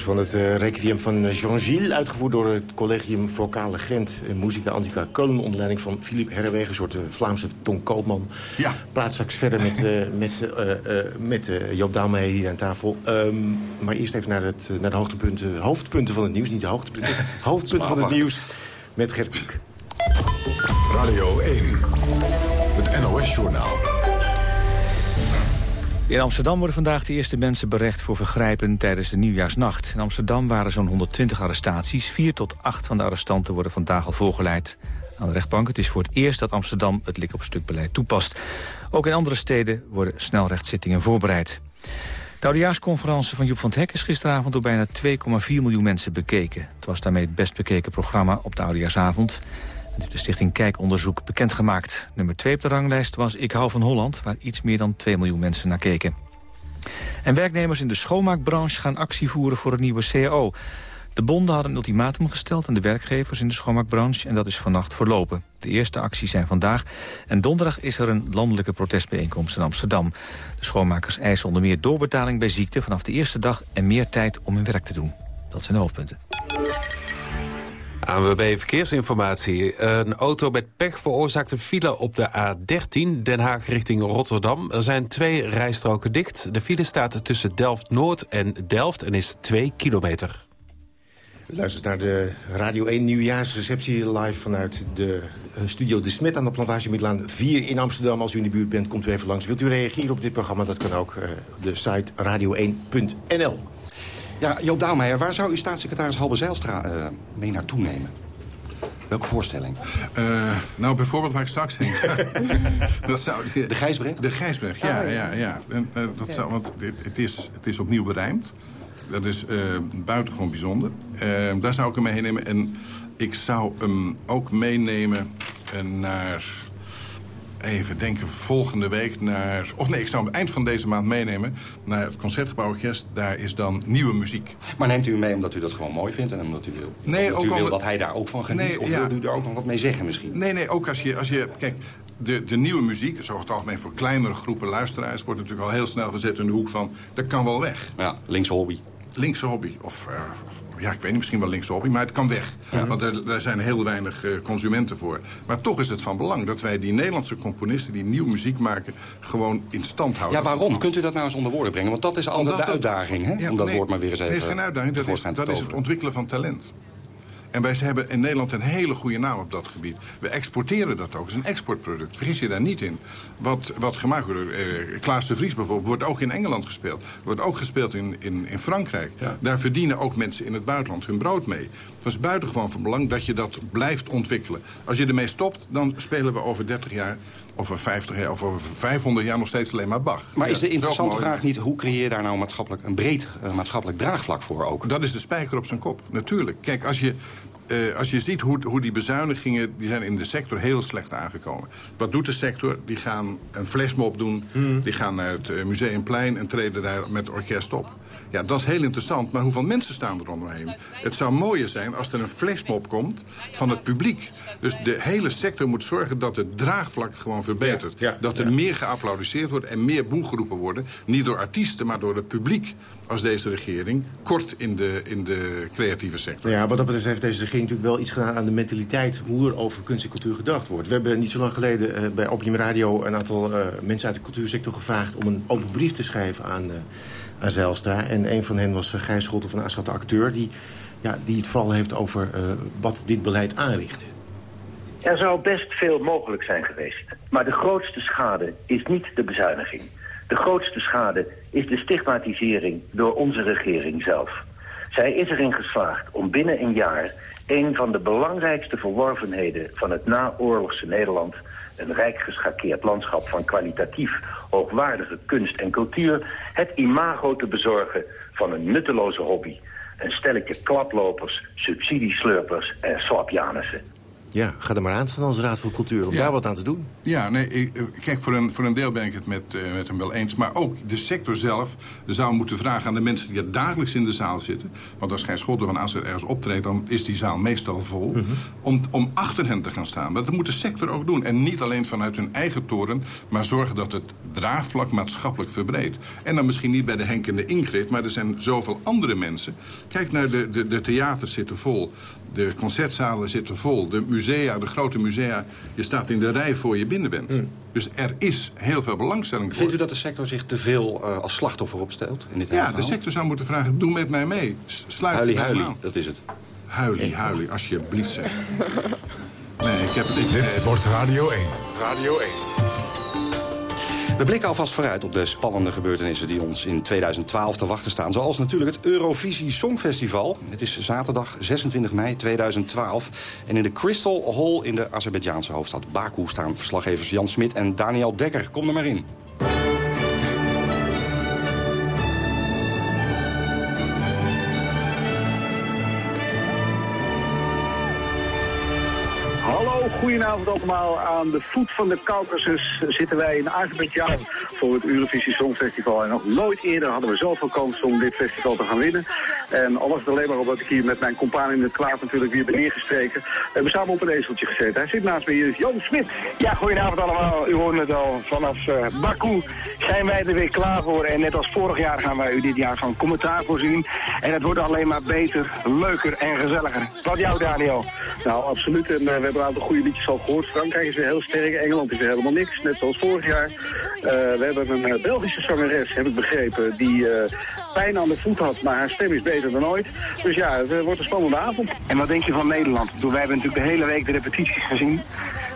Van het uh, Requiem van Jean Gilles... uitgevoerd door het Collegium Vocale Gent... en Musica Antica Köln... onder leiding van Philippe Herrewegen... een soort uh, Vlaamse Ton Koopman. Ja. Praat straks verder met, uh, met, met Joop Daalmee hier aan tafel. Um, maar eerst even naar, het, naar de hoogtepunten, hoofdpunten van het nieuws. Niet de hoogtepunten, hoofdpunten van het nieuws met Gert Piek. Radio 1, het NOS-journaal. In Amsterdam worden vandaag de eerste mensen berecht voor vergrijpen tijdens de nieuwjaarsnacht. In Amsterdam waren zo'n 120 arrestaties. Vier tot acht van de arrestanten worden vandaag al voorgeleid aan de rechtbank. Het is voor het eerst dat Amsterdam het lik op stuk beleid toepast. Ook in andere steden worden snelrechtszittingen voorbereid. De oudejaarsconferentie van Joep van het is gisteravond door bijna 2,4 miljoen mensen bekeken. Het was daarmee het best bekeken programma op de oudejaarsavond. De stichting Kijkonderzoek bekendgemaakt. Nummer 2 op de ranglijst was Ik hou van Holland... waar iets meer dan 2 miljoen mensen naar keken. En werknemers in de schoonmaakbranche gaan actie voeren voor een nieuwe CAO. De bonden hadden een ultimatum gesteld aan de werkgevers in de schoonmaakbranche... en dat is vannacht verlopen. De eerste acties zijn vandaag en donderdag is er een landelijke protestbijeenkomst in Amsterdam. De schoonmakers eisen onder meer doorbetaling bij ziekte vanaf de eerste dag... en meer tijd om hun werk te doen. Dat zijn de hoofdpunten. ANWB Verkeersinformatie. Een auto met pech veroorzaakt een file op de A13, Den Haag richting Rotterdam. Er zijn twee rijstroken dicht. De file staat tussen Delft-Noord en Delft en is 2 kilometer. U luistert naar de Radio 1 nieuwjaarsreceptie live vanuit de eh, studio De Smet aan de Plantage Midlaan 4 in Amsterdam. Als u in de buurt bent, komt u even langs. Wilt u reageren op dit programma? Dat kan ook uh, de site radio1.nl. Ja, Joop Daalmeijer, waar zou u staatssecretaris Halbe Zijlstra uh, mee naartoe nemen? Welke voorstelling? Uh, nou, bijvoorbeeld waar ik straks heen dat zou, de Gijsberg? De Gijsberg, ja. Oh, ja, ja. En, uh, dat zou, want het is, het is opnieuw berijmd. Dat is uh, buitengewoon bijzonder. daar zou ik hem mee nemen. En ik zou hem ook meenemen naar even denken, volgende week naar... Of nee, ik zou hem eind van deze maand meenemen naar het Concertgebouworkest. Daar is dan nieuwe muziek. Maar neemt u mee omdat u dat gewoon mooi vindt en omdat u wil, nee, omdat ook u wil dat hij daar ook van geniet? Nee, of ja. wil u er ook nog wat mee zeggen misschien? Nee, nee, ook als je... Als je kijk, de, de nieuwe muziek, is over het algemeen voor kleinere groepen luisteraars... wordt natuurlijk al heel snel gezet in de hoek van... dat kan wel weg. Ja, linkse hobby. Linkse hobby. Of, uh, ja, ik weet niet, misschien wel linkse hobby, maar het kan weg. Ja. Want er, daar zijn heel weinig uh, consumenten voor. Maar toch is het van belang dat wij die Nederlandse componisten... die nieuwe muziek maken, gewoon in stand houden. Ja, waarom? Kunt u dat nou eens onder woorden brengen? Want dat is altijd de uitdaging, hè? Ja, Om dat nee, woord maar weer eens even Nee, het is geen uitdaging. Dat, is, dat is het ontwikkelen van talent. En wij hebben in Nederland een hele goede naam op dat gebied. We exporteren dat ook. Het is een exportproduct. Vergis je daar niet in. Wat, wat gemaakt wordt, eh, Klaas de Vries bijvoorbeeld, wordt ook in Engeland gespeeld. Wordt ook gespeeld in, in, in Frankrijk. Ja. Daar verdienen ook mensen in het buitenland hun brood mee. Dat is buitengewoon van belang dat je dat blijft ontwikkelen. Als je ermee stopt, dan spelen we over 30 jaar over 50 jaar of over 500 jaar nog steeds alleen maar Bach. Maar is de interessante vraag niet... hoe creëer je daar nou maatschappelijk, een breed uh, maatschappelijk draagvlak voor ook? Dat is de spijker op zijn kop, natuurlijk. Kijk, als je, uh, als je ziet hoe, hoe die bezuinigingen... die zijn in de sector heel slecht aangekomen. Wat doet de sector? Die gaan een flashmob doen. Hmm. Die gaan naar het Museumplein en treden daar met orkest op. Ja, dat is heel interessant, maar hoeveel mensen staan er omheen? Het zou mooier zijn als er een flashmob komt van het publiek. Dus de hele sector moet zorgen dat het draagvlak gewoon verbetert. Ja, ja, dat er ja. meer geapplaudisseerd wordt en meer boegeroepen worden. Niet door artiesten, maar door het publiek als deze regering. Kort in de, in de creatieve sector. Ja, wat dat betreft heeft deze regering natuurlijk wel iets gedaan aan de mentaliteit... hoe er over kunst en cultuur gedacht wordt. We hebben niet zo lang geleden uh, bij Opium Radio... een aantal uh, mensen uit de cultuursector gevraagd... om een open brief te schrijven aan... Uh, aan Zijlstra. En een van hen was Gijs Schotten van Aschat, de acteur... Die, ja, die het vooral heeft over uh, wat dit beleid aanricht. Er zou best veel mogelijk zijn geweest. Maar de grootste schade is niet de bezuiniging. De grootste schade is de stigmatisering door onze regering zelf. Zij is erin geslaagd om binnen een jaar... een van de belangrijkste verworvenheden van het naoorlogse Nederland een rijk geschakeerd landschap van kwalitatief hoogwaardige kunst en cultuur... het imago te bezorgen van een nutteloze hobby. Een stelletje klaplopers, subsidieslurpers en slapjanissen. Ja, ga er maar aan staan als Raad voor Cultuur om Ja. daar wat aan te doen. Ja, nee, ik- eh, kijk, voor een, voor een deel ben ik het met, eh, met hem wel eens. Maar ook de sector zelf zou moeten vragen aan de mensen die er dagelijks in de zaal zitten. Want als Gijs Scholten van er ergens optreedt, dan is die zaal meestal vol. om, om achter hen te gaan staan. Dat moet de sector ook doen. En niet alleen vanuit hun eigen toren, maar zorgen dat het draagvlak maatschappelijk verbreedt. En dan misschien niet bij de Henk en de Ingrid, maar er zijn zoveel andere mensen. Kijk naar de, de, de theaters zitten vol. De concertzalen zitten vol. De musea, de grote musea. Je staat in de rij voor je binnen bent. Dus er is heel veel belangstelling voor. Vindt u dat de sector zich te veel eh, als slachtoffer opstelt in dit hele Ja, de verhaal? sector zou moeten vragen, doe met mij mee. Sluit huilie, aan. dat is het. Huilie, huilie, alsjeblieft zeg. Nee, ik heb het niet. Dit wordt Radio 1. Radio 1. We blikken alvast vooruit op de spannende gebeurtenissen die ons in 2012 te wachten staan. Zoals natuurlijk het Eurovisie Songfestival. Het is zaterdag 26 mei 2012. En in de Crystal Hall in de Azerbeidzjaanse hoofdstad Baku staan verslaggevers Jan Smit en Daniel Dekker. Kom er maar in. Goedenavond allemaal. Aan de voet van de Caucasus zitten wij in Azerbeidzjan voor het Eurovisie Songfestival. En nog nooit eerder hadden we zoveel kans om dit festival te gaan winnen. En al was het alleen maar omdat ik hier met mijn compaan in het klaar natuurlijk weer ben neergestreken. We hebben samen op een ezeltje gezeten. Hij zit naast me hier, is Jan Smit. Ja, goedenavond allemaal. U hoorde het al. Vanaf eh, Baku zijn wij er weer klaar voor. En net als vorig jaar gaan wij u dit jaar van commentaar voorzien. En het wordt alleen maar beter, leuker en gezelliger. Wat jou, Daniel? Nou, absoluut. En eh, we hebben een aantal goede liedjes al gehoord. Frankrijk is weer heel sterk. Engeland is weer helemaal niks, net zoals vorig jaar. Eh, we hebben een Belgische zangeres, heb ik begrepen, die pijn aan de voet had. Maar haar stem is beter dan ooit. Dus ja, het eh, wordt een spannende avond. En wat denk je van Nederland? Toen wij hebben natuurlijk de hele week de repetities gezien.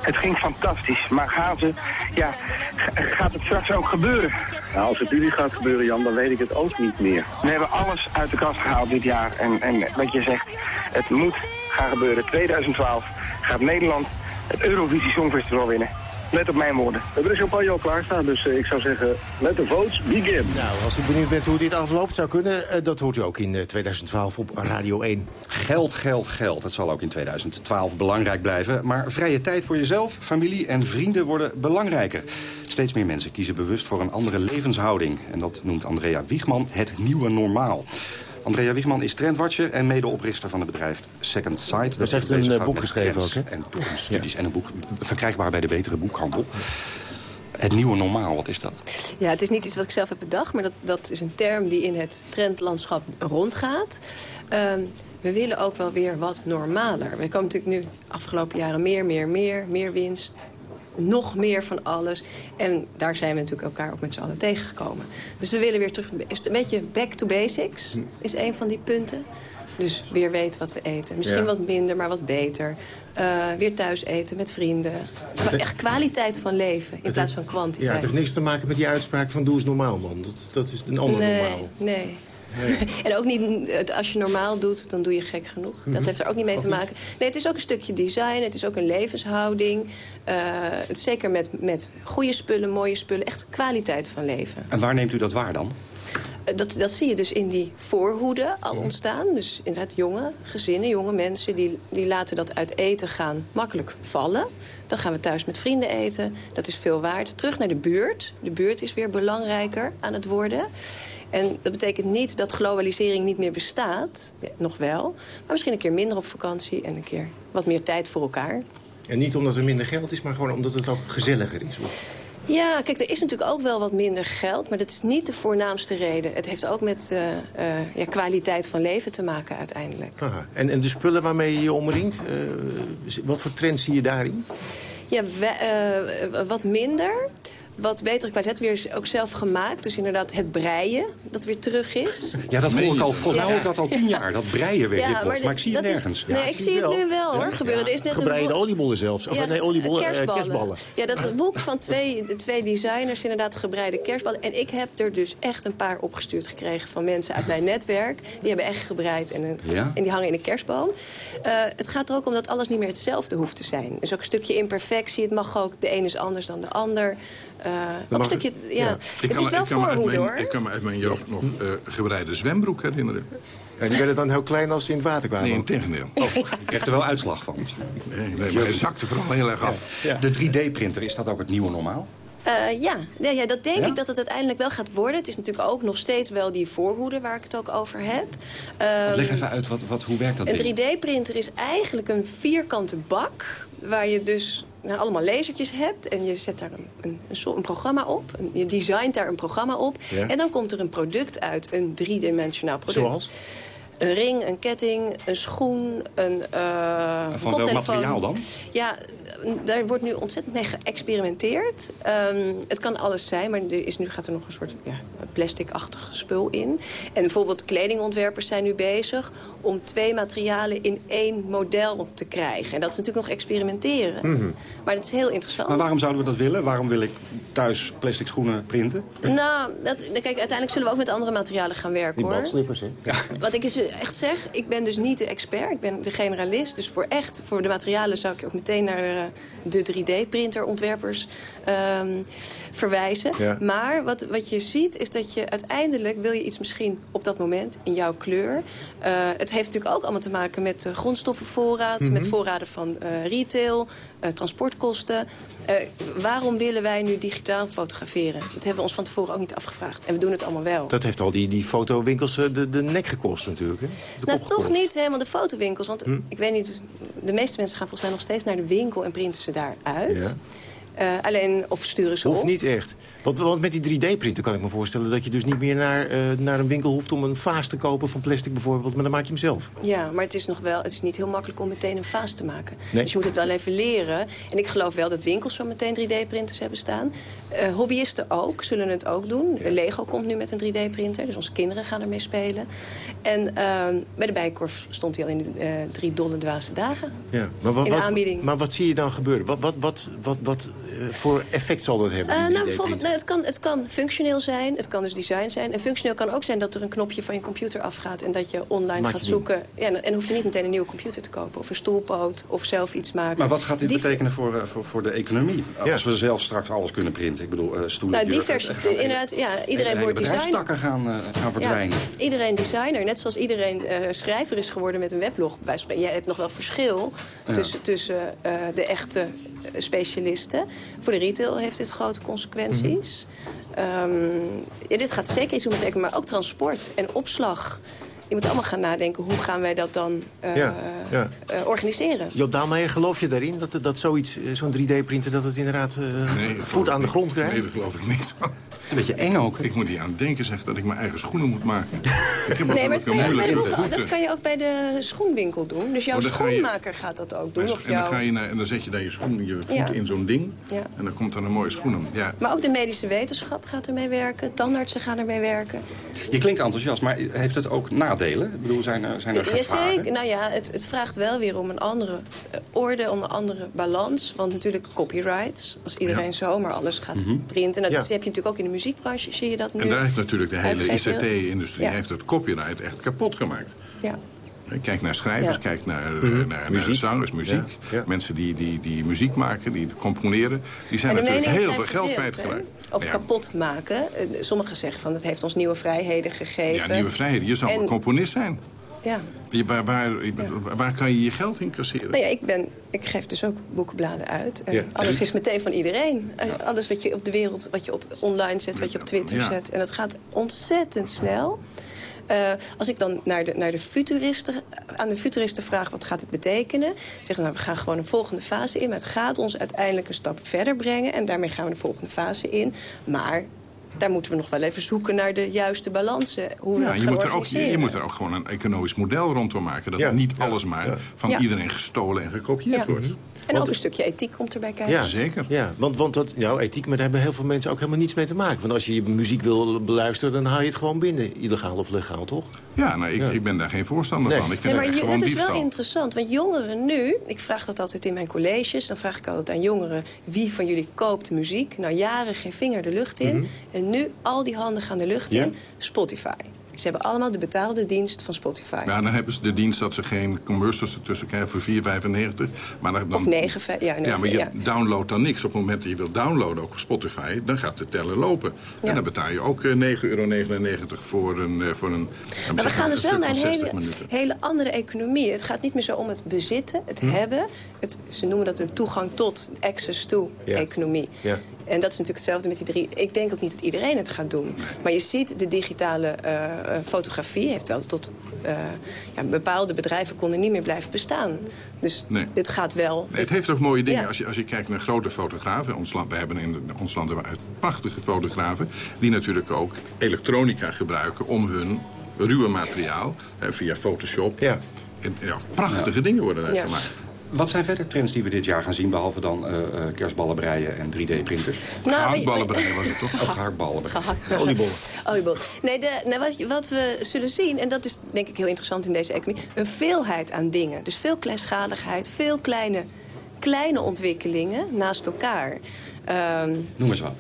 Het ging fantastisch. Maar gaan ze, ja, ga- gaat het straks ook gebeuren? Nou, als het nu gaat gebeuren, Jan, dan weet ik het ook niet meer. We hebben alles uit de kast gehaald dit jaar. En, en wat je zegt, het moet gaan gebeuren. 2012 gaat Nederland het Eurovisie Songfestival winnen. Let op mijn woorden. We hebben de champagne al klaarstaan, dus eh, ik zou zeggen, let the votes begin. Nou, als u benieuwd bent hoe dit afloopt zou kunnen... eh, dat hoort u ook in eh, 2012 op Radio 1. Geld, geld, geld. Het zal ook in 2012 belangrijk blijven. Maar vrije tijd voor jezelf, familie en vrienden worden belangrijker. Steeds meer mensen kiezen bewust voor een andere levenshouding. En dat noemt Andrea Wiegman het nieuwe normaal. Andrea Wiegman is trendwatcher en medeoprichter van het bedrijf Second Sight. Dat heeft een, eh, boek geschreven ook, hè? En toekomststudies. En een boek verkrijgbaar bij de betere boekhandel. Het nieuwe normaal, wat is dat? Ja, het is niet iets wat ik zelf heb bedacht, maar dat, dat is een term die in het trendlandschap rondgaat. Ehm, we willen ook wel weer wat normaler. We komen natuurlijk nu afgelopen jaren meer, meer, meer, meer winst. Nog meer van alles. En daar zijn we natuurlijk elkaar ook met z'n allen tegengekomen. Dus we willen weer terug. Een beetje back to basics, is een van die punten. Dus weer weten wat we eten. Misschien Ja. wat minder, maar wat beter. Eh, weer thuis eten met vrienden. Echt kwaliteit van leven in plaats van kwantiteit. Ja, het heeft niks te maken met die uitspraak van doe eens normaal, man. Dat, dat is een ander nee, normaal. Nee. en ook niet, als je normaal doet, dan doe je gek genoeg. Mhm. Dat heeft er ook niet mee te niet? maken. Nee, het is ook een stukje design, het is ook een levenshouding. Eh, het zeker met, met goede spullen, mooie spullen. Echt kwaliteit van leven. En waar neemt u dat waar dan? Eh, Dat, dat zie je dus in die voorhoede al ontstaan. Dus inderdaad jonge gezinnen, jonge mensen... Die, die laten dat uit eten gaan makkelijk vallen. Dan gaan we thuis met vrienden eten. Dat is veel waard. Terug naar de buurt. De buurt is weer belangrijker aan het worden. En dat betekent niet dat globalisering niet meer bestaat. Ja, nog wel. Maar misschien een keer minder op vakantie... en een keer wat meer tijd voor elkaar. En niet omdat er minder geld is, maar gewoon omdat het ook gezelliger is. Of- Ja, kijk, er is natuurlijk ook wel wat minder geld... maar dat is niet de voornaamste reden. Het heeft ook met eh, eh, ja, kwaliteit van leven te maken uiteindelijk. Aha. En, en de spullen waarmee je je omringt, eh, wat voor trends zie je daarin? Ja, we- wat minder. Wat betere kwaliteit, weer ook zelf gemaakt. Dus inderdaad het breien, dat weer terug is. Ja, dat hoor ik al. Volgens mij hoor ik dat al tien jaar. Dat breien weer Ja, dit wordt. maar Maar ik zie het nergens. nee, ik zie het nu wel hoor gebeuren. Er is net Gebreide een oliebollen zelfs. Of Ja, nee, oliebollen, eh, kerstballen. kerstballen. Ja, dat boek van twee, de twee designers, inderdaad gebreide kerstballen. En ik heb er dus echt een paar opgestuurd gekregen van mensen uit mijn netwerk. Die hebben echt gebreid en, een- Ja? en die hangen in de kerstboom. Eh, het gaat er ook om dat alles niet meer hetzelfde hoeft te zijn. Dus ook een stukje imperfectie. Het mag ook, de een is anders dan de ander. Eh, een stukje, ja. Ik Het kan, is me- wel voorhoede mijn, hoor. ik kan me uit mijn jeugd nog eh gebreide zwembroek herinneren. En die werden dan heel klein als ze in het water kwamen? Nee, in tegendeel. Oh, je krijgt er wel uitslag van. Nee, nee, maar hij zakte vooral heel erg af. De 3D-printer, is dat ook het nieuwe normaal? Eh, ja. Ja, ja, dat denk Ja? ik dat het uiteindelijk wel gaat worden. Het is natuurlijk ook nog steeds wel die voorhoede waar ik het ook over heb. Ehm, Leg even uit, wat, wat, hoe werkt dat ding? Een 3D-printer is eigenlijk een vierkante bak... waar je dus nou, allemaal lasertjes hebt. En je zet daar een, een, een, soort- een programma op. Een- je designt daar een programma op. Ja. En dan komt er een product uit. Een driedimensionaal product. Zoals? Een ring, een ketting, een schoen, een uh, En van welk materiaal dan? Ja, daar wordt nu ontzettend mee geëxperimenteerd. Ehm, het kan alles zijn, maar er is nu gaat er nog een soort ja, plastic-achtig spul in. En bijvoorbeeld kledingontwerpers zijn nu bezig om twee materialen in één model te krijgen. En dat is natuurlijk nog experimenteren. Mhm. Maar dat is heel interessant. Maar waarom zouden we dat willen? Waarom wil ik thuis plastic schoenen printen? Nou, dat, kijk, uiteindelijk zullen we ook met andere materialen gaan werken, Die hoor. badslippers, hè? Wat ik dus echt zeg, ik ben dus niet de expert, ik ben de generalist. Dus voor echt, voor de materialen zou ik ook meteen naar eh, de 3D-printerontwerpers ehm, verwijzen. Ja. Maar wat, wat je ziet is dat je uiteindelijk wil je iets misschien op dat moment in jouw kleur. Eh, het heeft natuurlijk ook allemaal te maken met de grondstoffenvoorraad, Mhm. met voorraden van eh, retail, eh, transportkosten. Eh, waarom willen wij nu digitaal fotograferen? Dat hebben we ons van tevoren ook niet afgevraagd. En we doen het allemaal wel. Dat heeft al die, die fotowinkels eh, de, de nek gekost natuurlijk. Hè? Nou, toch niet helemaal de fotowinkels. Want Hm. ik weet niet, de meeste mensen gaan volgens mij nog steeds naar de winkel... en printen ze daar uit. Ja. Eh, alleen, of sturen ze Hoeft op. niet echt. Want, want met die 3D-printer kan ik me voorstellen... dat je dus niet meer naar, eh, naar een winkel hoeft om een vaas te kopen van plastic bijvoorbeeld. Maar dan maak je hem zelf. Ja, maar het is nog wel, het is niet heel makkelijk om meteen een vaas te maken. Nee. Dus je moet het wel even leren. En ik geloof wel dat winkels zo meteen 3D-printers hebben staan. Eh, hobbyisten ook, zullen het ook doen. Lego komt nu met een 3D-printer, dus onze kinderen gaan ermee spelen. En ehm, bij de Bijenkorf stond hij al in de eh, drie dolle dwaze dagen. Ja. Maar, wat, In de wat, aanbieding. maar wat zie je dan gebeuren? Wat, wat, wat, wat, wat voor effect zal dat hebben? Nou, 3D-printer? bijvoorbeeld, het, kan, het kan functioneel zijn, het kan dus design zijn. En functioneel kan ook zijn dat er een knopje van je computer afgaat... en dat je online Maak gaat je zoeken. Ja, en dan hoef je niet meteen een nieuwe computer te kopen... of een stoelpoot, of zelf iets maken. Maar wat gaat dit Die- betekenen voor, eh, voor, voor de economie? Als we zelf straks alles kunnen printen. Ik bedoel, eh stoelen, Nou, divers, er inderdaad, ja, iedereen wordt designer. bedrijfstakken gaan, eh, gaan verdwijnen. Ja, iedereen designer. Net zoals iedereen eh, schrijver is geworden met een weblog. Bij. Jij hebt nog wel verschil Ja. tussen, tussen eh, de echte eh, specialisten. Voor de retail heeft dit grote consequenties. Ehm, ja, dit gaat zeker iets doen met maar ook transport en opslag. Je moet allemaal gaan nadenken, hoe gaan wij dat dan eh, Ja, ja. eh, organiseren? Joop Daalmeijer, geloof je daarin? Dat, dat zoiets, eh, zo'n 3D-printer, dat het inderdaad eh, Nee, voet aan de grond krijgt? Nee, daar geloof ik van. Een beetje eng ook. Ik moet niet aan denken zeg dat ik mijn eigen schoenen moet maken. Ik heb Nee, maar dat kan, je ook bij de, dat kan je ook bij de schoenwinkel doen. Dus jouw Oh, dan ga je- schoenmaker gaat dat ook doen. Of En dan, jouw... ga je naar, en dan zet je daar je schoen, je voet Ja. in zo'n ding. Ja. En dan komt dan een mooie schoen om. Ja. Maar ook de medische wetenschap gaat ermee werken. Tandartsen gaan ermee werken. Je klinkt enthousiast, maar heeft het ook nadelen? Ik bedoel, zijn er, zijn er gevaren? Jazeker. Nou ja, het, het vraagt wel weer om een andere eh, orde, om een andere balans. Want natuurlijk copyrights. Als iedereen Ja. zomaar alles gaat Mhm. printen. Nou, dat Ja. heb je natuurlijk ook in de muziekbranche, zie je dat nu. En daar heeft natuurlijk de hele. ICT-industrie Ja. heeft het copyright echt kapot gemaakt. Ja. Kijk naar schrijvers, Ja. kijk naar, Mhm. naar, naar Muziek. zangers, muziek. Mensen die, die, die muziek maken, die componeren. Die zijn natuurlijk heel zijn veel geld kwijtgeraakt. Of Ja. kapot maken. Eh, Sommigen zeggen van het heeft ons nieuwe vrijheden gegeven. Ja, nieuwe vrijheden. Je zou En- een componist zijn. Ja. Waar, waar, waar kan je je geld in casseren? Nou ja, ik, ben, ik geef dus ook boekenbladen uit. En Ja. Alles is meteen van iedereen. Alles wat je op de wereld, wat je op online zet, wat je op Twitter Ja. zet. En dat gaat ontzettend snel. Eh, als ik dan naar de, naar de futuristen, aan de futuristen vraag wat gaat het betekenen... zeggen ze, nou, we gaan gewoon een volgende fase in... maar het gaat ons uiteindelijk een stap verder brengen... en daarmee gaan we de volgende fase in. Maar daar moeten we nog wel even zoeken naar de juiste balansen. Hoe we Ja, dat je moet, er ook, je, moet er ook gewoon een economisch model rondom maken. Dat Ja. niet alles maar van Ja. iedereen gestolen en gekopieerd Ja. wordt. En ook een stukje ethiek komt erbij kijken. Ja, Zeker. Ja, want, want dat, nou, ethiek, maar daar hebben heel veel mensen ook helemaal niets mee te maken. Want als je je muziek wil beluisteren, dan haal je het gewoon binnen. Illegaal of legaal, toch? Ja, nou, ik, ik ben daar geen voorstander Nee. van. Ik vind Nee, maar je- gewoon dat is wel interessant, want jongeren nu... ik vraag dat altijd in mijn colleges, dan vraag ik altijd aan jongeren... wie van jullie koopt muziek? Nou, jaren geen vinger de lucht in. Mhm. En nu, al die handen gaan de lucht in. Spotify. Ze hebben allemaal de betaalde dienst van Spotify. Ja, dan hebben ze de dienst dat ze geen commercials ertussen krijgen voor 4,95. Maar dan, Of 9, ja, ja, maar je ja. downloadt dan niks. Op het moment dat je wilt downloaden, ook op Spotify, dan gaat de teller lopen. Ja. En dan betaal je ook eh, 9,99 euro voor een, eh, voor een Maar we gaan dus wel naar een van 60 hele, hele andere economie. Het gaat niet meer zo om het bezitten, het Hm. hebben. Het, ze noemen dat een toegang tot, access to economie. Ja. En dat is natuurlijk hetzelfde met die drie. Ik denk ook niet dat iedereen het gaat doen. Maar je ziet, de digitale eh, eh, fotografie heeft wel tot... eh, ja, bepaalde bedrijven konden niet meer blijven bestaan. Dus Nee. dit gaat wel... Nee, het heeft ook mooie dingen. Ja. Als, je, als je kijkt naar grote fotografen. Ons land, we hebben in ons land hebben we prachtige fotografen. Die natuurlijk ook elektronica gebruiken om hun ruwe materiaal eh, via Photoshop. Ja. En, ja, prachtige dingen worden daar Ja. gemaakt. Wat zijn verder trends die we dit jaar gaan zien... behalve dan eh, eh, kerstballen breien en 3D-printers? Nou, Gehaktballen breien was het toch? Of gehaktballen breien. Oliebollen. Oliebol. Nee, de, nou, wat, wat we zullen zien, en dat is denk ik heel interessant in deze economie... een veelheid aan dingen. Dus veel kleinschaligheid, veel kleine, kleine ontwikkelingen naast elkaar. Ehm, Noem eens wat.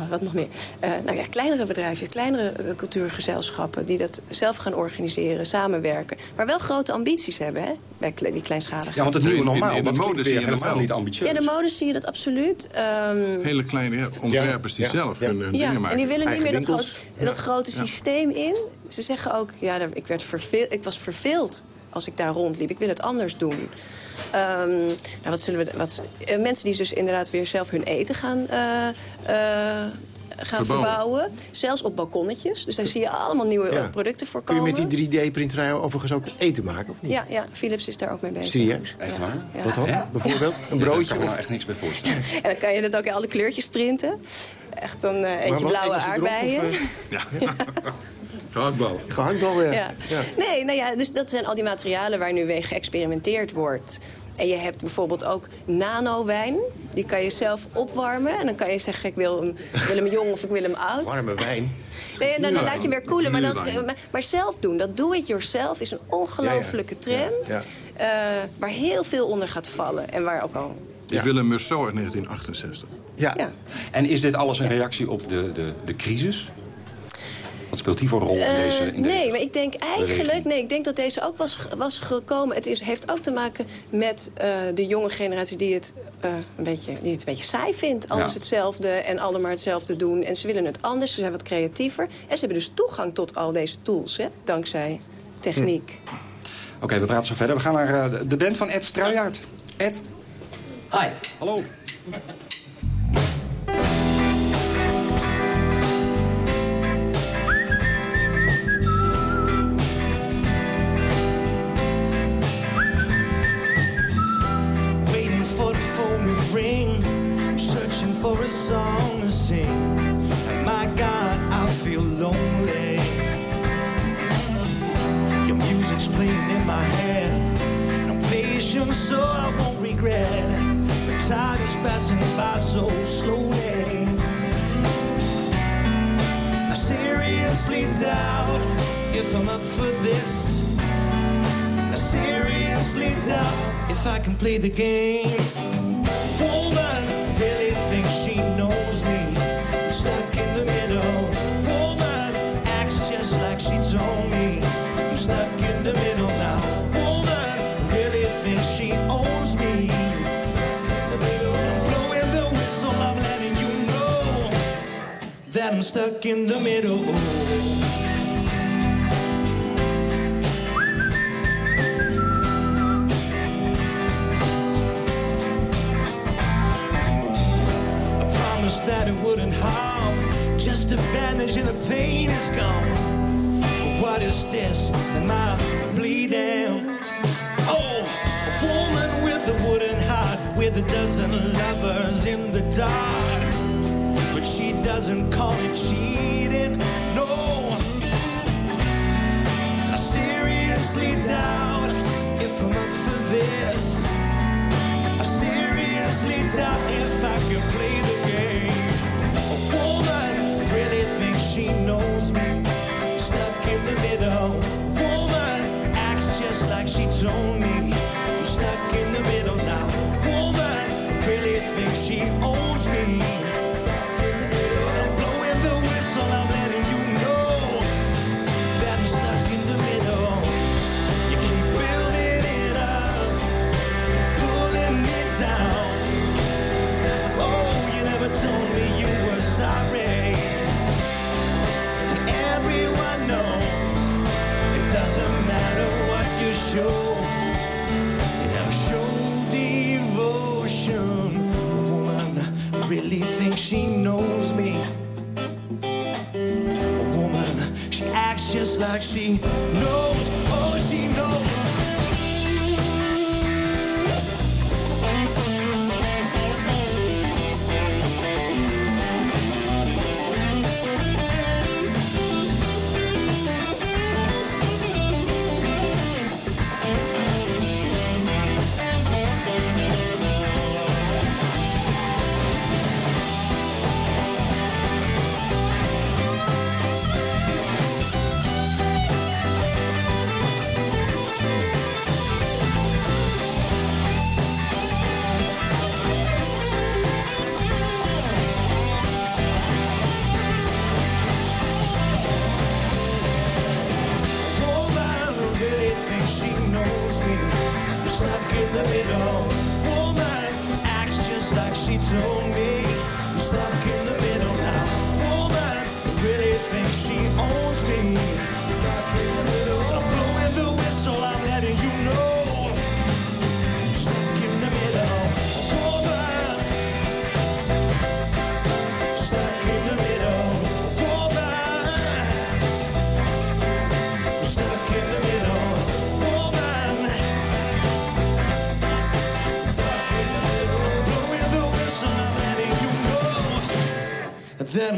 Ah, wat nog meer? Eh, nou ja, kleinere bedrijfjes, kleinere eh, cultuurgezelschappen... die dat zelf gaan organiseren, samenwerken. Maar wel grote ambities hebben, hè, bij kle- die kleinschaligheid. Ja, want het nieuwe In- in- normaal, in de dat mode zie je helemaal wel. niet ambitieus. Ja, de mode zie je dat absoluut. Ehm, Hele kleine ontwerpers die Ja, zelf ja. hun, hun ja, dingen maken. en die willen niet Eigen meer dat, groot- dat grote Ja. systeem in. Ze zeggen ook, ja, ik, werd verveel, ik was verveeld als ik daar rondliep. Ik wil het anders doen. Ehm, nou, wat zullen we, wat, eh, mensen die dus inderdaad weer zelf hun eten gaan, eh, eh, gaan Verbouwen. verbouwen. Zelfs op balkonnetjes. Dus daar zie je allemaal nieuwe Ja. producten voor Kun je komen. met die 3D-printerij overigens ook eten maken, of niet? Ja, ja, Philips is daar ook mee bezig. Serieus? Echt waar? Ja. Wat dan? Bijvoorbeeld? Een Ja, broodje? daar kan ik me of... echt niks bij voorstellen. En dan kan je het ook in alle kleurtjes printen. Echt dan eh wat, blauwe of, aardbeien. Ja. Gehaktbal. Gehaktbal, ja. Ja. Ja. Nee, nou ja, dus dat zijn al die materialen waar nu mee geëxperimenteerd wordt. En je hebt bijvoorbeeld ook nano-wijn. Die kan je zelf opwarmen. En dan kan je zeggen, ik wil hem, ik wil hem jong of ik wil hem oud. Warme wijn. Nee, en dan, laat je hem weer koelen. Maar, dan, maar, zelf doen, dat do-it-yourself is een ongelofelijke trend. Ja, eh, waar heel veel onder gaat vallen. En waar ook al... Ik wil een Meursault uit 1968. Ja. Ja. En is dit alles een reactie op de, de, de crisis? Wat speelt die voor een rol in Eh, deze... In nee, deze maar ik denk eigenlijk... Nee, ik denk dat deze ook was, was gekomen. Het is, heeft ook te maken met eh, de jonge generatie die het, eh, een beetje, die het een beetje saai vindt. Alles Ja. hetzelfde en allemaal hetzelfde doen. En ze willen het anders, ze zijn wat creatiever. En ze hebben dus toegang tot al deze tools, hè, dankzij techniek. Oké, we praten zo verder. We gaan naar eh, de- de band van Ed Struijaard. Ed. Hi. Hallo. Ring. I'm searching for a song to sing. And my God, I feel lonely. Your music's playing in my head. And I'm patient, so I won't regret. But time is passing by so slowly. I seriously doubt if I'm up for this. I seriously doubt if I can play the game. Stuck in the middle. I promised that it wouldn't harm. Just a bandage and the pain is gone. But what is this? Am I bleeding? Oh, a woman with a wooden heart, with a dozen lovers in the dark. But she doesn't call it cheating. No, I seriously doubt if I'm up for this. I seriously doubt if I can play the game. A woman really thinks she knows me. Show. And I'll show devotion. A woman really thinks she knows me. A woman, she acts just like she knows.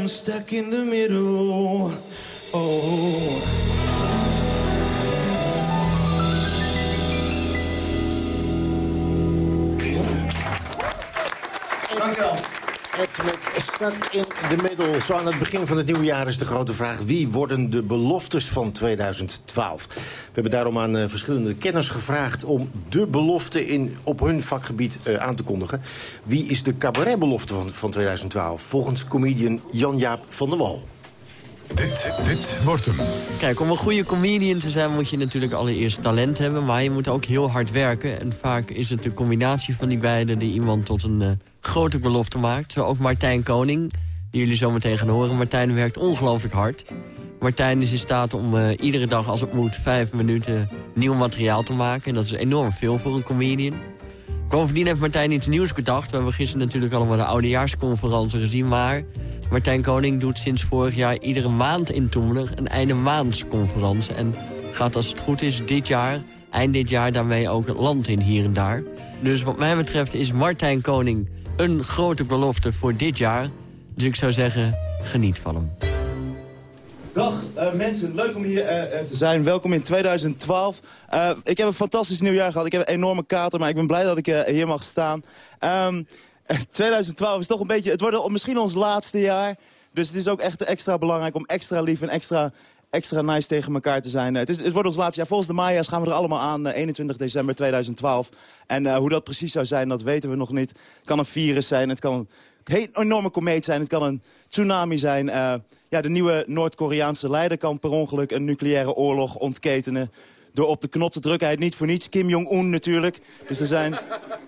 I'm stuck in the middle. In the Middle. Zo aan het begin van het nieuwe jaar is de grote vraag... wie worden de beloftes van 2012? We hebben daarom aan eh, verschillende kenners gevraagd... om de belofte in, op hun vakgebied eh, aan te kondigen. Wie is de cabaretbelofte van, van 2012? Volgens comedian Jan-Jaap van der Wal. Dit, dit wordt hem. Kijk, om een goede comedian te zijn moet je natuurlijk allereerst talent hebben... maar je moet ook heel hard werken. En vaak is het de combinatie van die beiden die iemand tot een eh, grote belofte maakt. Zo ook Martijn Koning, die jullie zo meteen gaan horen. Martijn werkt ongelooflijk hard. Martijn is in staat om eh, iedere dag als het moet vijf minuten nieuw materiaal te maken. En dat is enorm veel voor een comedian. Bovendien heeft Martijn iets nieuws bedacht. We hebben gisteren natuurlijk allemaal de oudejaarsconferentie gezien. Maar Martijn Koning doet sinds vorig jaar iedere maand in Toemler een einde maandsconferentie. En gaat als het goed is dit jaar, eind dit jaar daarmee ook het land in hier en daar. Dus wat mij betreft is Martijn Koning een grote belofte voor dit jaar. Dus ik zou zeggen, geniet van hem. Dag eh, mensen, leuk om hier eh, eh, te zijn. Welkom in 2012. Eh, ik heb een fantastisch nieuwjaar gehad. Ik heb een enorme kater, maar ik ben blij dat ik hier mag staan. Ehm, 2012 is toch een beetje, het wordt misschien ons laatste jaar. Dus het is ook echt extra belangrijk om extra lief en extra, extra nice tegen elkaar te zijn. Eh, het, is, het wordt ons laatste jaar. Volgens de Maya's gaan we er allemaal aan, eh, 21 december 2012. En eh, hoe dat precies zou zijn, dat weten we nog niet. Het kan een virus zijn, het kan een enorme komeet zijn. Het kan een tsunami zijn. Eh, ja, de nieuwe Noord-Koreaanse leider kan per ongeluk een nucleaire oorlog ontketenen. Door op de knop te drukken. Hij heet niet voor niets Kim Jong-un natuurlijk. Dus er zijn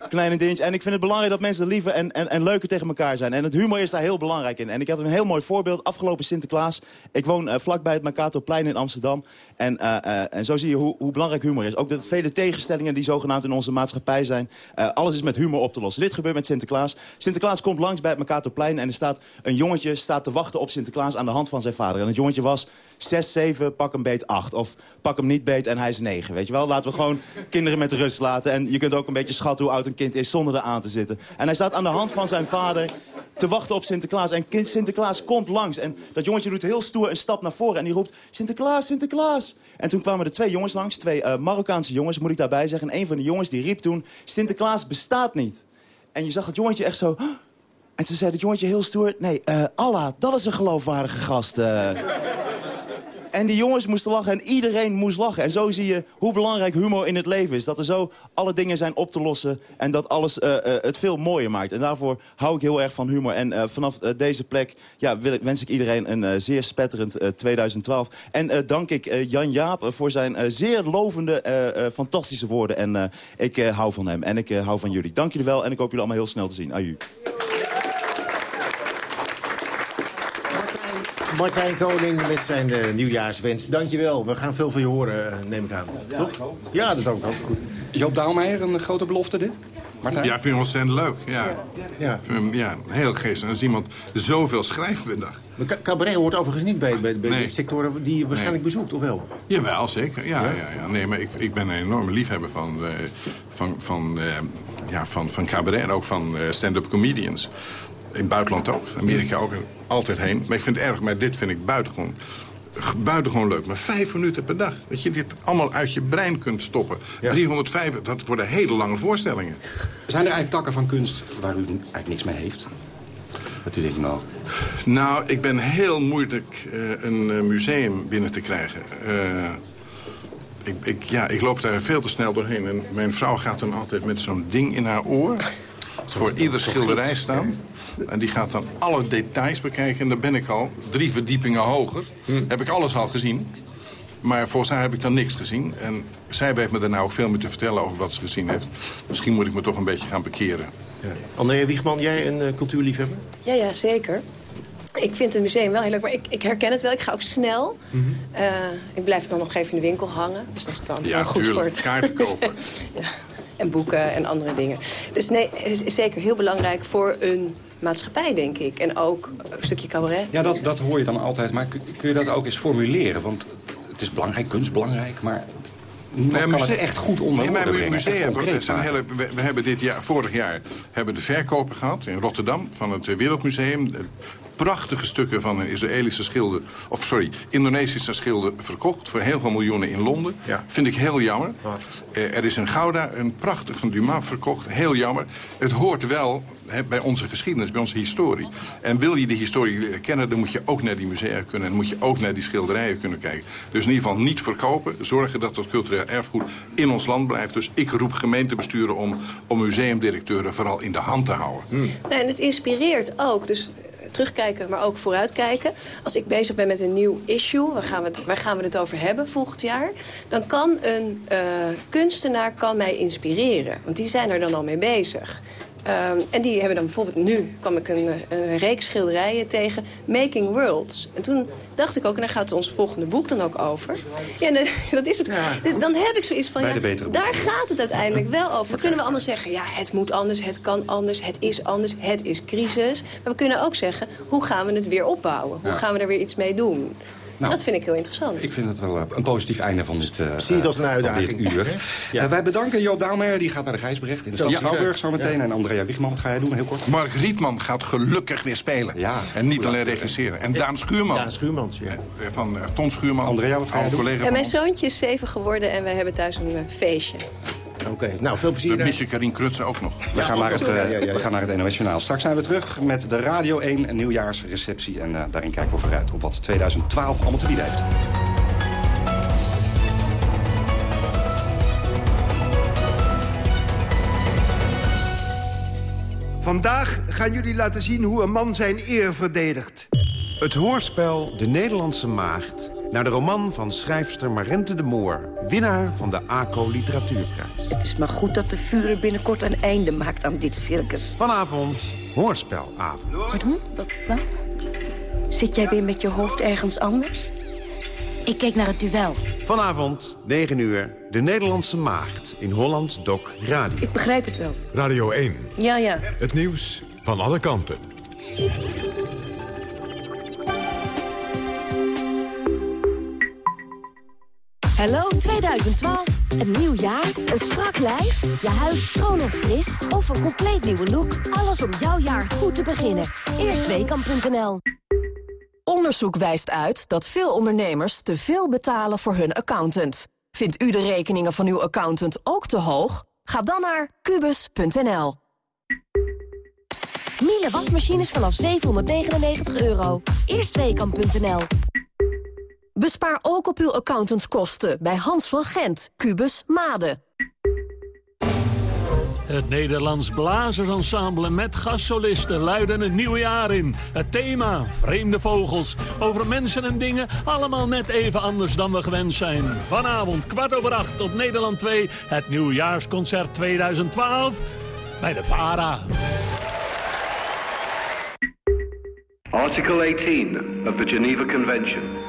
kleine dingetjes. En ik vind het belangrijk dat mensen liever en, en, en leuker tegen elkaar zijn. En het humor is daar heel belangrijk in. En ik had een heel mooi voorbeeld. Afgelopen Sinterklaas. Ik woon eh, vlakbij het Mercatorplein in Amsterdam. En, eh, eh, en zo zie je hoe, hoe belangrijk humor is. Ook de vele tegenstellingen die zogenaamd in onze maatschappij zijn. Alles is met humor op te lossen. Dit gebeurt met Sinterklaas. Sinterklaas komt langs bij het Mercatorplein. En er staat een jongetje staat te wachten op Sinterklaas aan de hand van zijn vader. En het jongetje was 6, 7, pak hem beet 8. Of pak hem niet beet en hij is 9. Weet je wel? Laten we gewoon kinderen met rust laten. En je kunt ook een beetje schatten hoe oud een kind is zonder er aan te zitten. En hij staat aan de hand van zijn vader te wachten op Sinterklaas. En Sinterklaas komt langs. En dat jongetje doet heel stoer een stap naar voren. En die roept, Sinterklaas, Sinterklaas. En toen kwamen er twee jongens langs. Twee eh, Marokkaanse jongens, moet ik daarbij zeggen. En een van de jongens die riep toen, Sinterklaas bestaat niet. En je zag het jongetje echt zo... En toen zei het jongetje heel stoer... Nee, eh, Allah, dat is een geloofwaardige gast. eh. En die jongens moesten lachen en iedereen moest lachen. En zo zie je hoe belangrijk humor in het leven is. Dat er zo alle dingen zijn op te lossen en dat alles eh, eh, het veel mooier maakt. En daarvoor hou ik heel erg van humor. En eh, vanaf deze plek ja, wens ik iedereen een zeer spetterend eh, 2012. En dank ik Jan Jaap voor zijn zeer lovende, fantastische woorden. En ik hou van hem en ik hou van jullie. Dank jullie wel en ik hoop jullie allemaal heel snel te zien. Aju. Martijn Koning met zijn uh, nieuwjaarswens. Dankjewel. We gaan veel van je horen, uh, neem ik aan. Toch? Ja, dat ook. ook. Goed. Joop Daalmeijer, een grote belofte dit? Martijn? Ja, ik vind het ontzettend leuk. Ja, ja. Hem, ja heel geestig. Als iemand zoveel schrijft per dag. Maar cabaret hoort overigens niet bij, bij, bij nee. de sectoren die je waarschijnlijk nee. bezoekt, of wel? Jawel, zeker. Ja, ja? ja, ja. Nee, maar ik, ik ben een enorme liefhebber van, uh, van, van, uh, ja, van, van cabaret en ook van uh, stand-up comedians. In het buitenland ook. Amerika ook altijd heen. Maar ik vind het erg, maar dit vind ik buitengewoon buitengewoon leuk. Maar vijf minuten per dag. Dat je dit allemaal uit je brein kunt stoppen. Ja. 305, dat worden hele lange voorstellingen. Zijn er eigenlijk takken van kunst waar u eigenlijk niks mee heeft? Wat u denkt nou? Nou, ik ben heel moeilijk uh, een museum binnen te krijgen. Uh, ik, ik, ja, ik loop daar veel te snel doorheen. En mijn vrouw gaat dan altijd met zo'n ding in haar oor... voor ieder schilderij staan. En die gaat dan alle details bekijken. En dan ben ik al drie verdiepingen hoger. Hm. Heb ik alles al gezien. Maar volgens haar heb ik dan niks gezien. En zij weet me daarna ook veel meer te vertellen over wat ze gezien heeft. Misschien moet ik me toch een beetje gaan bekeren. Ja. Andrea Wiegman, jij een uh, cultuurliefhebber? Ja, ja, zeker. Ik vind het museum wel heel leuk, maar ik, ik herken het wel. Ik ga ook snel. Mm -hmm. uh, ik blijf dan nog even in de winkel hangen. Dus dat is dan ja, goed voor het... kaarten kopen. ja. En boeken en andere dingen. Dus nee, het is zeker heel belangrijk voor een maatschappij, denk ik. En ook een stukje cabaret. Ja, dat, dat hoor je dan altijd. Maar kun, je dat ook eens formuleren? Want het is belangrijk, kunst belangrijk, maar... Nee, kan het echt goed onder nee, maar musea, zijn hele, we, we, hebben dit jaar, vorig jaar hebben de verkopen gehad in Rotterdam van het Wereldmuseum prachtige stukken van een Israëlische schilder... of sorry, Indonesische schilder verkocht voor heel veel miljoenen in Londen. Ja. Vind ik heel jammer. Ja. Uh, er is een Gouda, een prachtig van Dumas verkocht. Heel jammer. Het hoort wel he, bij onze geschiedenis, bij onze historie. En wil je die historie kennen, dan moet je ook naar die musea kunnen. En dan moet je ook naar die schilderijen kunnen kijken. Dus in ieder geval niet verkopen. Zorgen dat het cultureel erfgoed in ons land blijft. Dus ik roep gemeentebesturen om, om museumdirecteuren vooral in de hand te houden. Hmm. Nee, en het inspireert ook. Dus terugkijken, maar ook vooruitkijken. Als ik bezig ben met een nieuw issue, waar gaan we het, waar gaan we het over hebben volgend jaar... dan kan een uh, kunstenaar kan mij inspireren. Want die zijn er dan al mee bezig. Um, en die hebben dan bijvoorbeeld nu, kwam ik een, een, reeks schilderijen tegen, Making Worlds. En toen dacht ik ook, en daar gaat ons volgende boek dan ook over. Ja, dat is het. Ja. Dan heb ik zoiets van, ja, daar gaat het uiteindelijk wel over. We kunnen wel allemaal zeggen, ja, het moet anders, het kan anders, het is anders, het is crisis. Maar we kunnen ook zeggen, hoe gaan we het weer opbouwen? Hoe gaan we er weer iets mee doen? Nou, dat vind ik heel interessant. Ik vind het wel een positief einde van dit, uh, Zie het als een uitdaging. Dit uur. Ja. Uh, wij bedanken Joop Daalmeijer, die gaat naar de Gijsbrecht in de stad Schouwburg zo meteen. Ja. En Andrea Wiegman, wat ga jij doen, heel kort? Mark Rietman gaat gelukkig weer spelen. Ja, en niet alleen regisseren. En Daan Schuurman. Daan Schuurman, ja. Van uh, Ton Schuurman. Andrea, wat ga jij doen? Ja, mijn zoontje is zeven geworden en wij hebben thuis een feestje. Oké, okay. nou veel plezier. We missen Karin Krutsen ook nog. We, gaan, naar het, uh, ja, ja, ja. we gaan naar het NOS Journaal. Straks zijn we terug met de Radio 1 nieuwjaarsreceptie. En uh, daarin kijken we vooruit op wat 2012 allemaal te bieden heeft. Vandaag gaan jullie laten zien hoe een man zijn eer verdedigt. Het hoorspel De Nederlandse Maagd... naar de roman van schrijfster Marente de Moor... winnaar van de ACO Literatuurprijs. Het is maar goed dat de vuren binnenkort een einde maakt aan dit circus. Vanavond hoorspelavond. Pardon? Wat? wat? Zit jij weer met je hoofd ergens anders? Ik keek naar het duel. Vanavond, 9 uur, De Nederlandse Maagd in Holland Doc Radio. Ik begrijp het wel. Radio 1. Ja, ja. Het nieuws van alle kanten. Hallo 2012. Een nieuw jaar, een strak lijf, je huis schoon of fris... of een compleet nieuwe look. Alles om jouw jaar goed te beginnen. Eerstweekam.nl Onderzoek wijst uit dat veel ondernemers te veel betalen voor hun accountant. Vindt u de rekeningen van uw accountant ook te hoog? Ga dan naar kubus.nl. Miele wasmachines vanaf 799 euro. Eerstweekam.nl Bespaar ook op uw accountantskosten bij Hans van Gent, Kubus Made. Het Nederlands Blazersensemble met gastsolisten luiden een nieuw jaar in. Het thema, vreemde vogels, over mensen en dingen, allemaal net even anders dan we gewend zijn. Vanavond, kwart over acht op Nederland 2, het nieuwjaarsconcert 2012 bij de VARA. Article 18 of the Geneva Convention.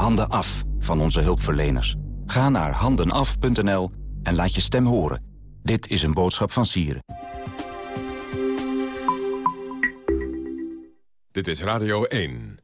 Handen af van onze hulpverleners. Ga naar handenaf.nl en laat je stem horen. Dit is een boodschap van Sieren. Dit is Radio 1.